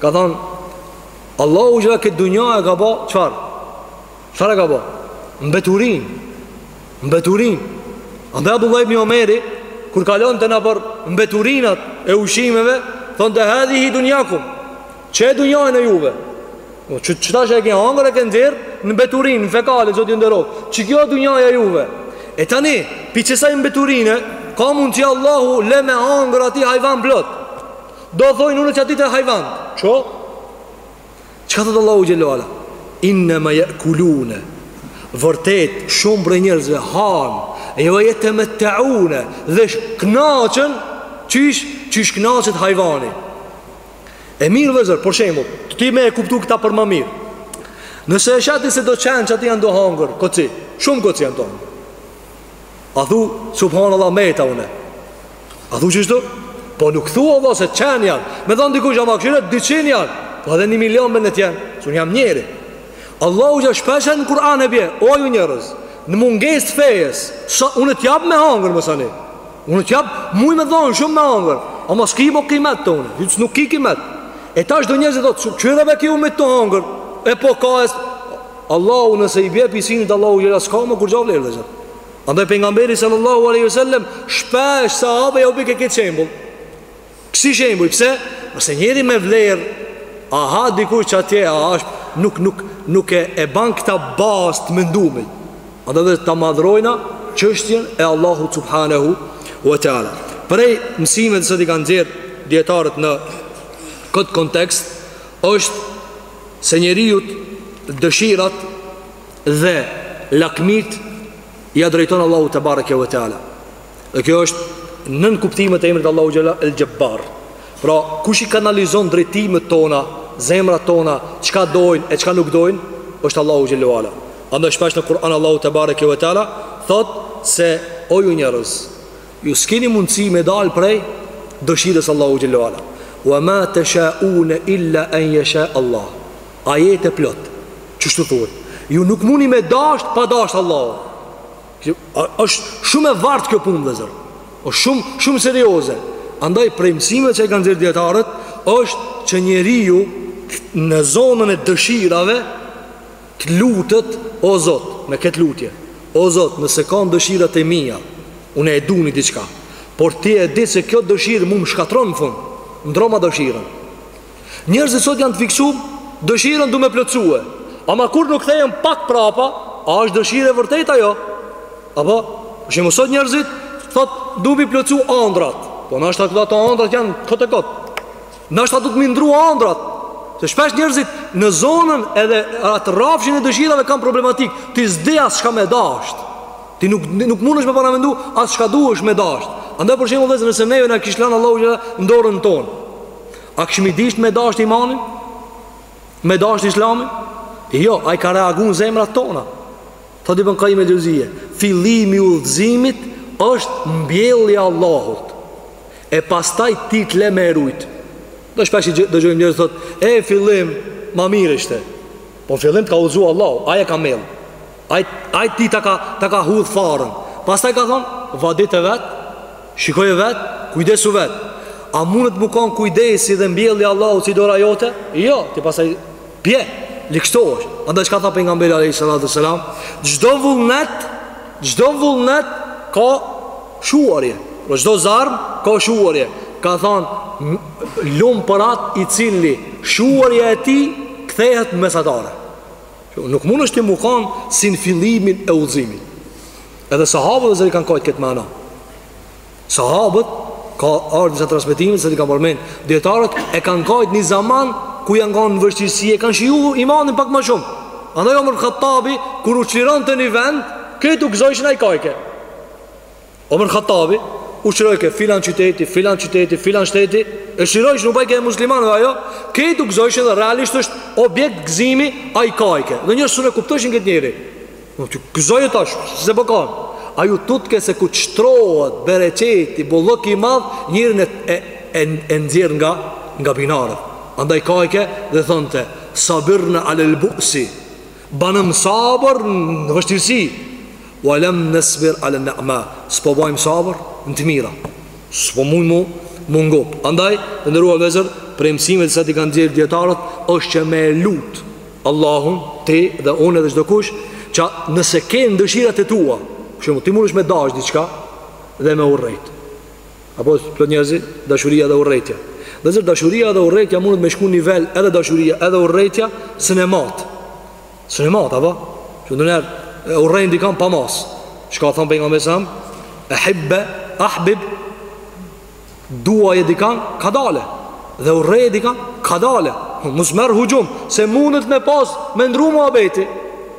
Ka thënë Allahu xhela këtë dunja e ka bë çfarë? Çfarë e ka bë? Mbeturin. Mbeturin. Andaj Abdullah ibn Omeri kur kalonte nëpër mbeturinat e ushqimeve, thonte hadhihi dunjakum. Qe dunjanë e juve? Po çu çta që e ke hangër e ke nxjerr në mbeturin, në fekale zoti nderoj. Çi kjo dunjaja e juve? E tani, pi çesaj mbeturine, ka mundsi Allahu le me hangër aty hajvan plot. Do të thojnë unë qatit e hajvan Ço? Çka thotë Allahu xhelle ve ala? Innema jekulune Vërtet shumë prej njerëzve Hanë E jo jetemetteune Dhe knaqen Qysh, qysh knaqet hajvani E mirë vllezër, për shembull ti me e kuptu këta për më mirë Nëse e sheh ti se do qen qaty janë tu hangër Koci, shumë koci janë tu hangër A thu, subhanallah me e ta une A thu qështu? Po nuk thu o bo se qen janë Me thonë dikush ama kqyre, dy qen janë Po edhe një milion bëndet janë Se unë jam njeri Allahu që shpeshherë në Kur'an e bje O ju njerëz Në mungesë fejës sa, Unë të japë me hangër më sani Unë të japë Muj me dhonë shumë me hangër Ama s'ki bo kimet te unë Hiç nuk ki kimet E tash do njerëz e thotë Kqyre be ki u me të hangër E po ka es Allahu nëse i bje pisinit Allahu gjela s'ka më kurgja vlerë vllezër Andaj pejgamberi sallallahu alaihi wasallam shpesh sahabeve jau bike këtë shembull. Kësi shembull, pse? Nëse njëri me vlerë, aha dikush qatje, aha është, nuk, nuk, nuk e, e ban këta bazë të mendimit. Andaj de ta madhrojna çështjen e Allahu subhanahu wa ta'ala. Prej mësimet që i kanë nxjerrë dijetarët në këtë kontekst, është se njeriut dëshirat dhe lakmitë ia drejton Allahu tebareke ve teala. Dhe kjo është nën kuptimet e emrit Allahu xhelle El Xhebbar. Pra kush i kanalizon drejtimet tona, zemrat tona, çka dojnë e çka nuk dojnë, është Allahu xhelle ve ala. Andaj shpesh në Kur'an Allahu tebareke ve teala thotë se o ju njerëz, ju s'keni mundësi me dal prej dëshirës Allahu xhelle ve ala. Wa ma tashaun illa an yasha Allah. Ajete plot. Qështu thuhet. Ju nuk mundi me dashtë pa dashtë Allahu. Është shumë e vartë kjo punë vllezër. Është shumë shumë serioze. Andaj prej mësimeve që i kanë nxjerrë dijetarët është që njeriu në zonën e dëshirave të lutet o Zot, me këtë lutje. O Zot, nëse kanë dëshirat e mia, unë e du ni diçka. Por ti e di se kjo dëshirë mu më shkatrron në fund. Ndrroma dëshirën. Njerëzit sot janë të fiksu, dëshirën du me plotësue. Ama kur nuk kthehen pak prapa, a është dëshirë e vërtetë ajo? Apo, shembull sot njerëzit, thotë, du me i plotësu andrrat. Po nashta ato andrrat janë kot e kot. Nashta dut me i ndrru andrrat. Se shpesh njerëzit në zonën edhe atë rafshin e dëshirave kanë problematikë. Ti s'di as çka me dasht. Ti nuk, nuk mundesh me paramendu as çka duhesh me dasht. Andaj për shembull vllezër nëse neve na kish lanë Allahu që n'dorën tonë. A kishmi dijt me dasht imanin? Me dasht islamin? Jo, ai ka reagu në zemrat tona Thot Ibn Kajim el Xhevzije Fillimi i udhëzimit është mbjellja e Allahut E pastaj ti t'le me e rujt Ne shpesh i dëgjojmë njerëz thot E fillim ma mirë ishte Po fillim t'ka udhëzu Allahu Ai e ka mjell Ai ty ta ka, ka hudh farën Pastaj ka thonë Vadite vetë Shikoje vet, kujdesu vet. A mundet me kon kujdesi dhe mbjellja e Allahut si dora jote? Jo, ti pastaj bje, ligshtohesh. Andaj çka tha pejgamberi alejhi salatu wasalam, çdo vullnet, çdo vullnet ka shuarje. Për po çdo zarm ka shuarje. Ka thon lum për atë i cili shuarja e tij kthehet mesatare. Nuk mundesh ti mu kanë si në fillimin e udhëzimit. Edhe sahabët vllezër e kanë kajtë këtë mana. Sahabët, ka ardhë n'disa transmetime, t'cilat i kanë përmen dijetarët, e kanë kajtë një zaman kur janë kanë në vështirësi, e kanë shiju imanin pak ma shumë. Andaj Omer Khattabi, kur u çlironte një vend, krejt u gëzojshin ai kajke. Omer Khattabi u çlirojke filan qyteti, filan qyteti, filan shteti, e çlirojshin u bajke e muslimanëve ajo, krejt u gëzojshin dhe realisht është objekt gëzimi ai kajke. Dhe njerëz s'un e kuptojshin këtë njeri. Gëzoju tash, pse po kan. Ai u tutke se kur shtrohet bereqeti, bollëku i madh, njerin e, e, e, e nxjerr nga, nga binarët. Andaj kajke dhe thonte, sabirna alel busi, Banëm sabër në vështirësi Walem nesbir ale nëma S'po bajmë sabër në të mira S'po mujmë mu ngop Andaj, të nderuar vllezër Prej mësimeve të cilat i kanë nxjerr dijetarët është që me lut Allahun, ti dhe unë dhe çdokush Që nëse ke në dëshirat e tua Shumë, ti mundesh me dasht diçka Dhe me urrejt Apo te njerëzit, dashuria dhe urrejtja Vllezër dashuria dhe urrejtja mundet me shku në nivel edhe dashuria edhe urrejtja S'un e mat S'un e mat, apo Që dun e urrejnë dikan pa masë Çka ka thonë pejgamberi a.s. Ehibbe, ahbib Duaje dikan, kadale Dhe urreje dikan, kadale Mos merr huxhum Se mundet më pas me ndrru muhabeti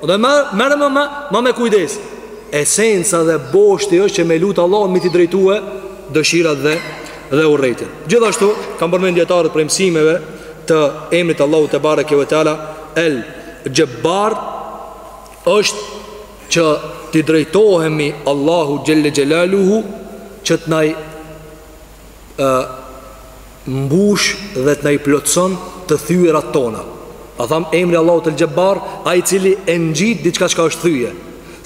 Dhe merre me me, me kujdes Esenca dhe boshti është që me lut Allahun me t'i drejtue dëshirat dhe dhe urrejtjen. Gjithashtu kanë përmend dijetarët prej mësimeve të emrit Allahut tebareke ve teala El Xhebbar është që t'i drejtohemi Allahut xhelle xhelaluhu që të na ë mbush dhe të na i plotëson të thyrat tona. A thamë emri i Allahut El Xhebar, ai i cili e ngjit diçka çka është thye.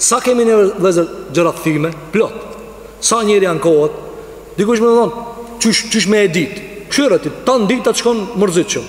Sa kemi ne vllezër gjëra të thyme? Plot. Sa njeri janë kohët? Dikush me të thonë, qysh, qysh me e dit? Kshyre ti, tanë ditën të shkon mërzitshëm.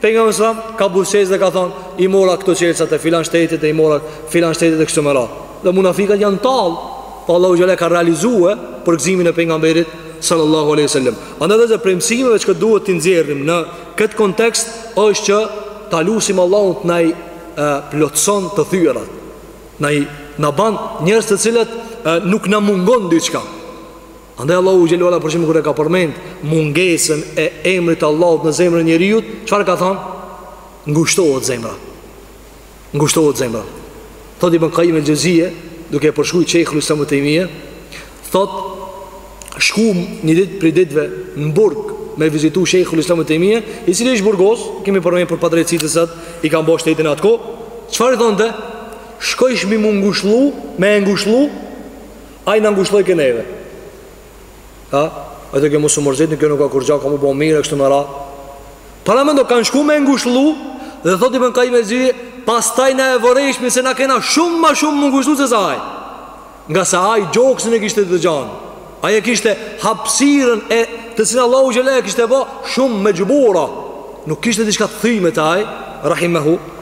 Pejgamberi alejhi selam ka buzëqesh dhe ka thonë i mora këto çelësat e filan shtetit dhe i mora filan shtetit e kështu me radhë. Dhe munafikat janë tallë, po Allahu xhele e ka realizue përgëzimin e pejgamberit sallallahu alaihi wasallam. Andaj edhe prej mësimeve çka duhet t'i nxjerrim në këtë kontekst është që ta lusim Allahun të na i plotëson të thyrat. Na i na ban njerëz të cilët nuk na mungon diçka. Andaj Allahu xhele ve ala për shembull kur e ka përmend mungesën e emrit të Allahut në zemrën e njeriut, çfarë ka thonë? Ngushtohet zemra. Ngushtohet zemra. Thot Ibn Kajim el Xheuzije, duke e përshkru shejhul islam Ibn Tejmije, thot shkum një ditë prej ditëve në burg me vizitu shejhul islam Ibn Tejmije, i cili është burgos, kemi përmend për padrejtësi të cilat i ka bo shteti n'atë kohë, çfarë i thonte? Shkojshmi me ngushllu, me e ngushllu, Ai na ngushllojke neve. Ha? Ai thojke mos u mërzitni kjo nuk ka kurgja, ka m'u bo mirë, kështu me radhë. Paramendo, kanë shku me e ngushllu, dhe thot Ibn Kajim el Xheuzije, pastaj na e vërejshmi se na kena shumë ma shumë m'u ngushllu se sa ai. Ngase ai gjoksin e kishte të gjanë. Ai e kishte hapsirën të cilën Allahu xhele e kishte bo shumë mexhbura. Nuk kishte diçka të thyme te ai, Rahimehu,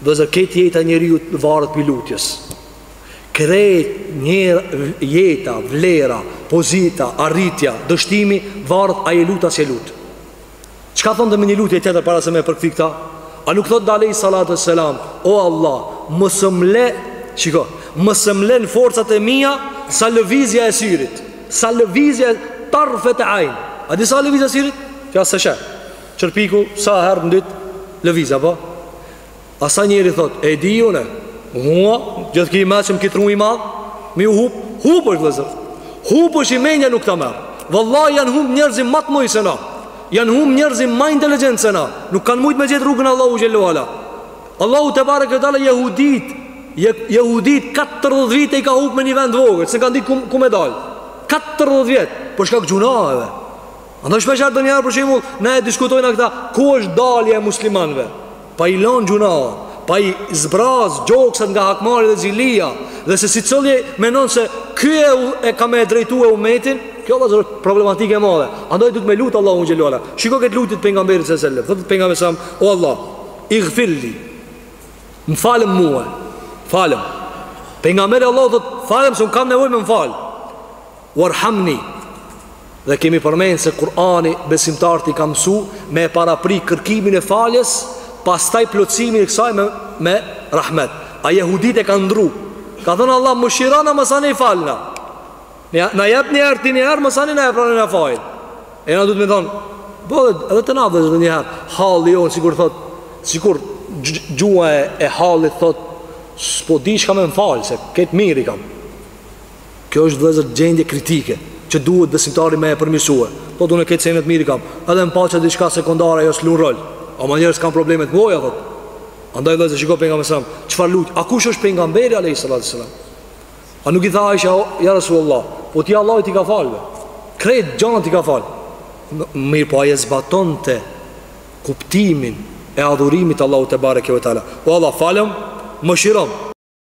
Vllezër krejt jeta e njeriut varet prej lutjes Krejt njerë jeta, vlera, pozita, arritja, dështimi Varet a je lutë a s'je lutë Çka thonte me një lutje tjetër para se me i përkthy këta A nuk thotë dhe alejhi salatu selam O Allah, mos më le Shiko, mos më le në forcat e mia Sa lëvizja e syrit Sa lëvizja e tarfete ajn A di sa lëvizja e syrit? Kjo asë shë Qerpiku sa herë n'ditë lëviz apo A sa njeri thot e di une Hua Gjithë ki meqëm ki tru i madh Me u hup Hup është vllezër Hup është e mendja nuk ta merr Vallahi janë humb njerëzit ma të mdhoj se na Janë humb njerëzit ma inteligjentë se na Nuk kanë mujtë me gjet rrugën Allahu xhele ve ala Allahu tebareke ve teala jehudit je, Jehudit 40 vite i ka hup me një vend vogël S'e kanë ditë ku, ku me dalë 40 vjet Për shkak gjynaheve Në shpeshherë të njerë për shembull Ne e diskutojmë a këta Ku është dalja e muslimanëve Pa i lanë gjynahet Pa i zbraz gjoksat nga hakmarrja dhe zilia Dhe secili mendon se Ky e, u, e ka me e drejtu e umetin Kjo vllezër problematikë e madhe Andaj duhet me lutë Allahun xhele ve ala Shiko këtë lutje t'pejgamberit alejhi selam Thotë pejgamberi alejhi selam O Allah Igfir li Më fal mue Falëm Pejgamberi Allahut thotë Falëm se unë kam nevojë me më falë Warhamni Dhe kemi përmenë se Kurani besimtarët i ka mësu me e parapri kërkimin e faljes, pastaj plotësimin e kësaj me, me rahmet. A jehudit e kanë ndrru. Kanë thënë Allah, mëshirona masanej falna. Na jep një herë, ti një herë, masanej na e prani në fajl. E na du të me thonë, po dhe, edhe të na dhe zë një herë, halë jonë, sikur thotë, sikur gjuha e, e halit thotë, s'po di çka me më falë, se krejt mirë i kam. Kjo është vëllezër gjendje kritike që duhet besimtari me e përmirësue. Po unë krejt senet mirë i kam. Edhe në paça diçka sekondare ajo s'lun rol. O më njerëz kanë probleme të mëdha thot. Andaj vëllezër shiko pejgamberin sa çfarë lut. A kush është pejgamberi alejhi salatu ve selam? A nuk i tha Aisha ja Rasulullah, po ti Allahu t'i ka falë. Krejt gjynahet t'i ka falë. Mirëpo ai e zbatonte kuptimin e adhurimit të Allahut tebareke ve teala. O Allah falëm, mëshirom.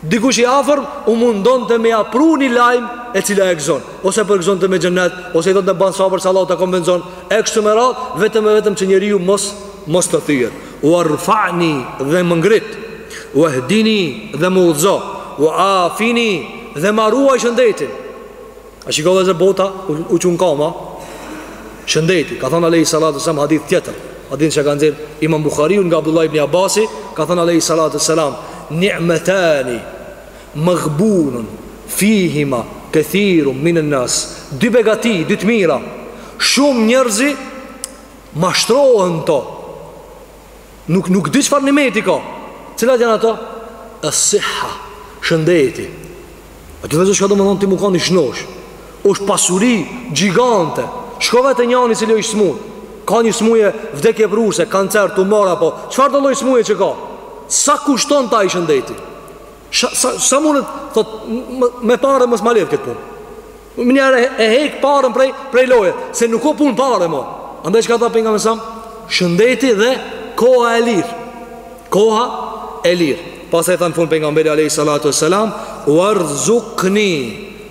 Dikush i afërm u mundonte me ia pru një lajm e cila e gëzon, ose përgëzonte me xhennet, ose i thonte ban sabër se Allahu ta kompenzon, e kështu me radhë, vetëm e vetëm që njeriu mos mos të thyhet. Wa rfa'ni dhe më ngrit, wa hdini dhe më udhëzo, wa afini dhe ma ruaj shëndetin. A shiko vëllezër bota u çu n'kamë Shëndeti Ka thonë Alejhi Salatu Selam hadith tjetër Hadith që ka nxjerrë Imam Buhariu nga Abdullah ibn Abasi Ka thonë Alejhi Salatu Selam Ni'metani Magbunun Fihima Kethirun Minen nas Dy begati Dy të mira Shumë njërzi Mashtrohen n'to Nuk nuk di çfarë nimeti ka. Cilat janë ato? As-sihha, shëndeti. A dini vëllezër çka domethonë ti me kanë shnosh. Është pasuri gjigante. Shko vete njanin i cili është smut. Ka një smuje vdekjeprurëse, kancer, tumor apo çfarëdo lloj smuje që ka. Sa kushton te ai shëndeti? Sa sa, sa mundet thot me pare mos ma lëvë këtë punë. Menjëherë e, e hek paren prej, prej loje Se nuk o pun pare mo Andaj çka tha pejgamberi alejhi selam Shëndeti dhe koha e lir Koha e lir Pastaj tha n'fund pejgamberi Alejhi salatu ve selam Uarzukni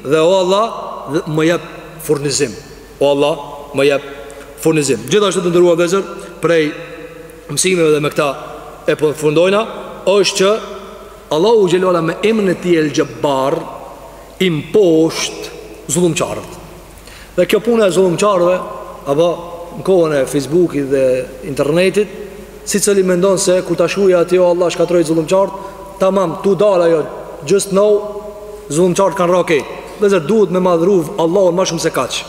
Dhe o Allah dhe Më jep furnizim O Allah më jep furnizim Gjithashtu të nderuar vëllezër Prej mësimeve dhe me këta E përfundojna është që Allahu xhele ve ala me emnin e tij el Xhebbar i mposht zullumqarët. Dhe kjo puna e zullumqarëve, apo në kohën e Facebookit dhe internetit, secili mendon se kur ta shkruaj aty o Allah shkatërroji zullumqart, tamam tu dal ajo just now zullumqart kanë ra krejt. Vëllezër duhet me madhru Allahun më shumë se kaq.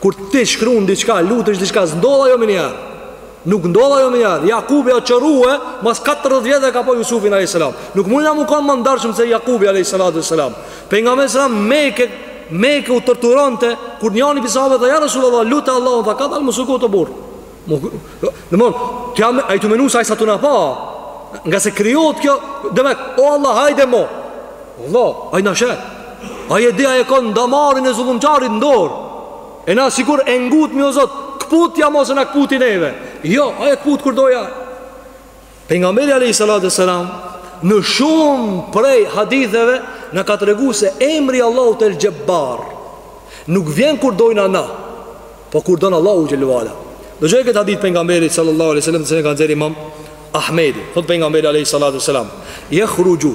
Kur ti shkruan diçka, lutesh diçka, s'ndodh ajo menjëherë. Nuk ndodh ajo menjëherë. Jakubi a qorrue, mas 40 vjete e ka pa Jusufin alayhis salam. Nuk mund na mu kon ma ndershëm se Jakubi alayhis salatu salam. Pejgamberi sallam Meke, Meke u torturonte kur njani pi sahabëve tha ja Resulullah, lute Allahun, tha kadal mos u ngut o burr. Domethon, ti a je tu menu se ai s'a tu na pa Nga se krijohet kjo Demek, o Allah, hajde mo Allah, ai na sheh Ai e di, ai e ka damarin e zullumqarit në dorë E na sikur e ngutmi o zot Këputja mo se na këputi neve Jo, ai e këput kur do ai Pejgamberi alayhi salatu sallam në shumë prej haditheve na ka treguar se emri i Allahut El Xhebbar nuk vjen kur dojna na, po kur don Allahu xhele ue ala. Dëgjoje këtë hadith pejgamberit sallallahu alaihi wasallam se ka nxjerr Imam Ahmedi. Thot pejgamberi alayhi salatu sallam, "Yakhruju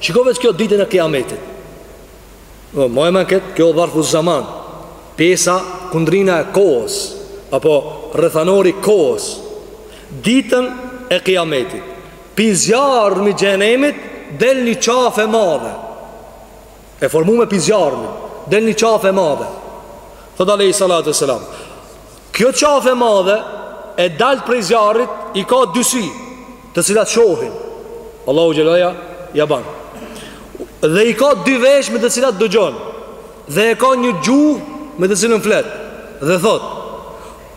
Shiko veç kjo ditën e kiametit Maje men këtë kjo dharfu zaman Pjesa kundrina e kohës Apo rrethanori kohës Ditën e kiametit Pi zjarmit xhehenemit Del një qafë e madhe E formume pi zjarmi Del një qafë e madhe Thot Alejhi Salatu Selam Kjo qafë e madhe e dalt prej zjarrit i ka dy sy, të cilat shohin. Allahu xhele ue ala ia ban. Dhe i ka dy veshë me të cilat dëgjon. Dhe e ka një gjuhë me të cilën flet. Dhe thot,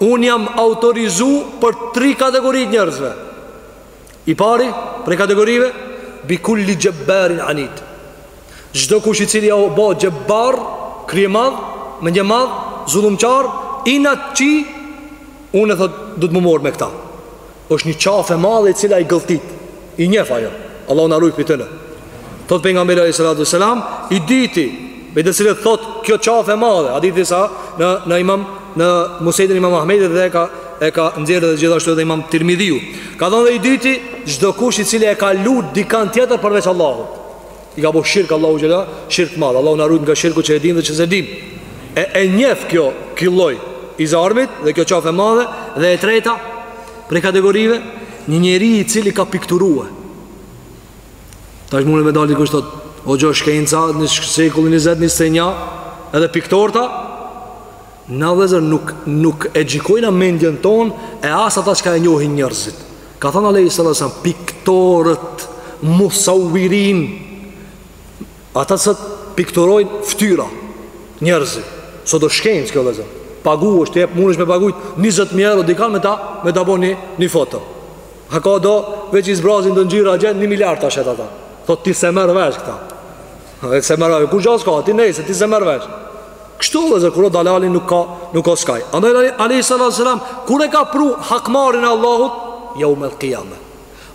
unë jam autorizu për tri kategori të njerëzve. I pari prej kategorive bi kulli jabbarin anid. Çdo kush i cili a u bo xhebbar, kryemadh, mendjemadh, zullumqar, inatçi, unë thot do të më mor me këta. Është një qafë e madhe e cila i gëlltit. I njef ajo. Allahu na rujt pi tyne. Thot pejgamberi alayhi salatu wasalam, i dyti, me të cilët thot kjo qafë e madhe, hadithi sa në në Imam në Musnedin Imam Ahmedit dhe e ka e ka nxjerrë dhe gjithashtu edhe Imam Tirmidhiu. Ka thënë i dyti, çdo kush i cili e ka lut dikant tjetër përveç Allahut. I ka bo shirk Allahut xhele ala, shirk të madh. Allahu na rujt nga shirku që e dimë dhe që s'e dimë. E e njef kjo, ky lloj i zjarmit dhe kjo qafë e madhe dhe e treta prej kategorive një njeri i cili ka pikturue Tash munet me dalë dikush thot Hoxho shkenca në shekullin 20, 21 Edhe piktorta Na vllezër nuk, nuk e gjykojna mendjen ton E as ata çka e njohin njërzit Ka thonë Alejhi Salatu Selam Piktorët Musawirin Ata të cilët pikturojnë ftyra Njërzit Sot o shkencë kjo vllezër Paguesh, jep, mundesh me pagujt 20.000 euro dikan me ta Me ta bo një, një foto A ka do, veç i zbrazin do ngjyra gjen, një miliard tash ata. Thot ti s'e merr vesh këta. Ai s'e merr, kurgjo s'ka, ti nejse ti s'e merr vesh. Kështu vllezër kuro dalali nuk ka, nuk ka skaj. Andaj alejhi salatu ve selam kur e ka pru hakmarrjen e Allahut, jeumel kijame.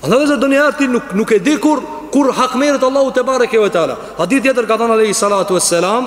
Andaj vllezër ndonjëherë ti nuk nuk e di kur kur hakmerret Allahu tebareke ve teala. Hadith tjetër ka thënë alejhi salatu ve selam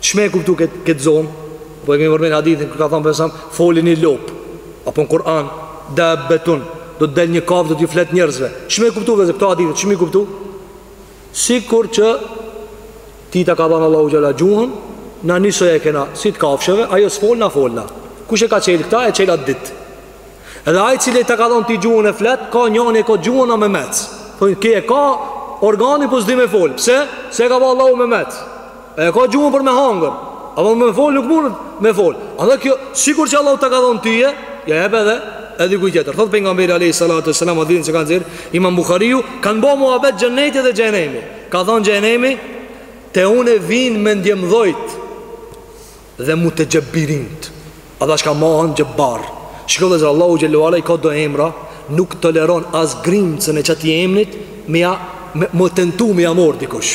Qysh me e kuptu këtë kët zonë? Po e kemi përmend hadithin kur ka thënë pejgamberi se foli ni lopë. Apo në Kur'an dabbetun do të del një kafshë do t'ju flet njerëzve. Qysh me i kuptu vllezër këto hadithe? Qysh me kuptu? Sikur që ti ta ka dhënë Allahu xhelle gjuhën, na njisoj e kena si të kafshëve, ajo s'fol na folna. Kush e ka çel këta e çel atë ditë. Edhe ai cili ta ka dhënë ti gjuhën e flet, ka njeri e ka gjuhën ama memec. Po ti e ka organin po s'di me fol. Pse? Se e ka bo Allahu memec. E ka gjuhën për me hangër Ama me fol nuk mund me fol Andaj kjo Sikur që Allahu ta ka dhonë ty e Ja jep edhe dikuj tjetër Thot pejgamberi alejhi salatu selam hadithin që ka nxjerrë Imam Buhariu Kanë bo muhabet xhenneti dhe xhehennemi Ka thonë xhehennemi Te une vinë mendjemdhojt Dhe mutexhebbirinët Ata shka mahen xhebbar Shiko vllezër Allahu xhelle ve ala i ka do emra Nuk toleron as grimcën e qati emnit Me ja me me tentu me ja marr dikush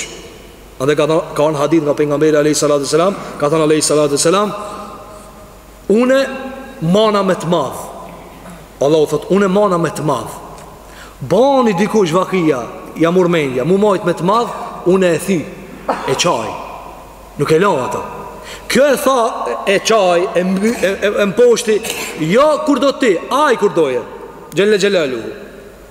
Andaj ka thënë, ka në hadith nga pejgamberi alejhi salatu selam, ka thënë alejhi salatu selam, une mana me të madhë, Allahu thotë, une mana me të madhë, bani dikush vaki e ja murr mendja m'u majtë me të madhë, une e thy, e çaj, nuk e la ata. Kjo e tha, e çaj, e, mby, e, e, e mposhti, jo kur do ti, aj kur do ai, xhelle xhelaluhu.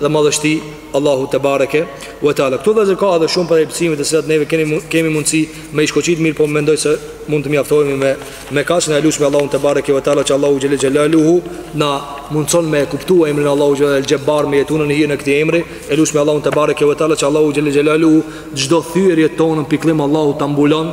dhe madhështi Allahu tebareke ve teala. Këtu vllezër ka edhe shumë prej mësimeve të cilat neve kemi kemi mundësi me i shkoqit, mirëpo mendoj se mund të mjaftohemi me me kaq, na e lusmi Allahun tebareke ve teala që Allahu xhelle xhelaluhu na mundson me e kuptu emrin e Allahut El Xhebbar me jetu nën hijen e këtij emri, e lusmi Allahun tebareke ve teala që Allahu xhelle xhelaluhu çdo thyerje tonën pikëllim Allahu ta mbulon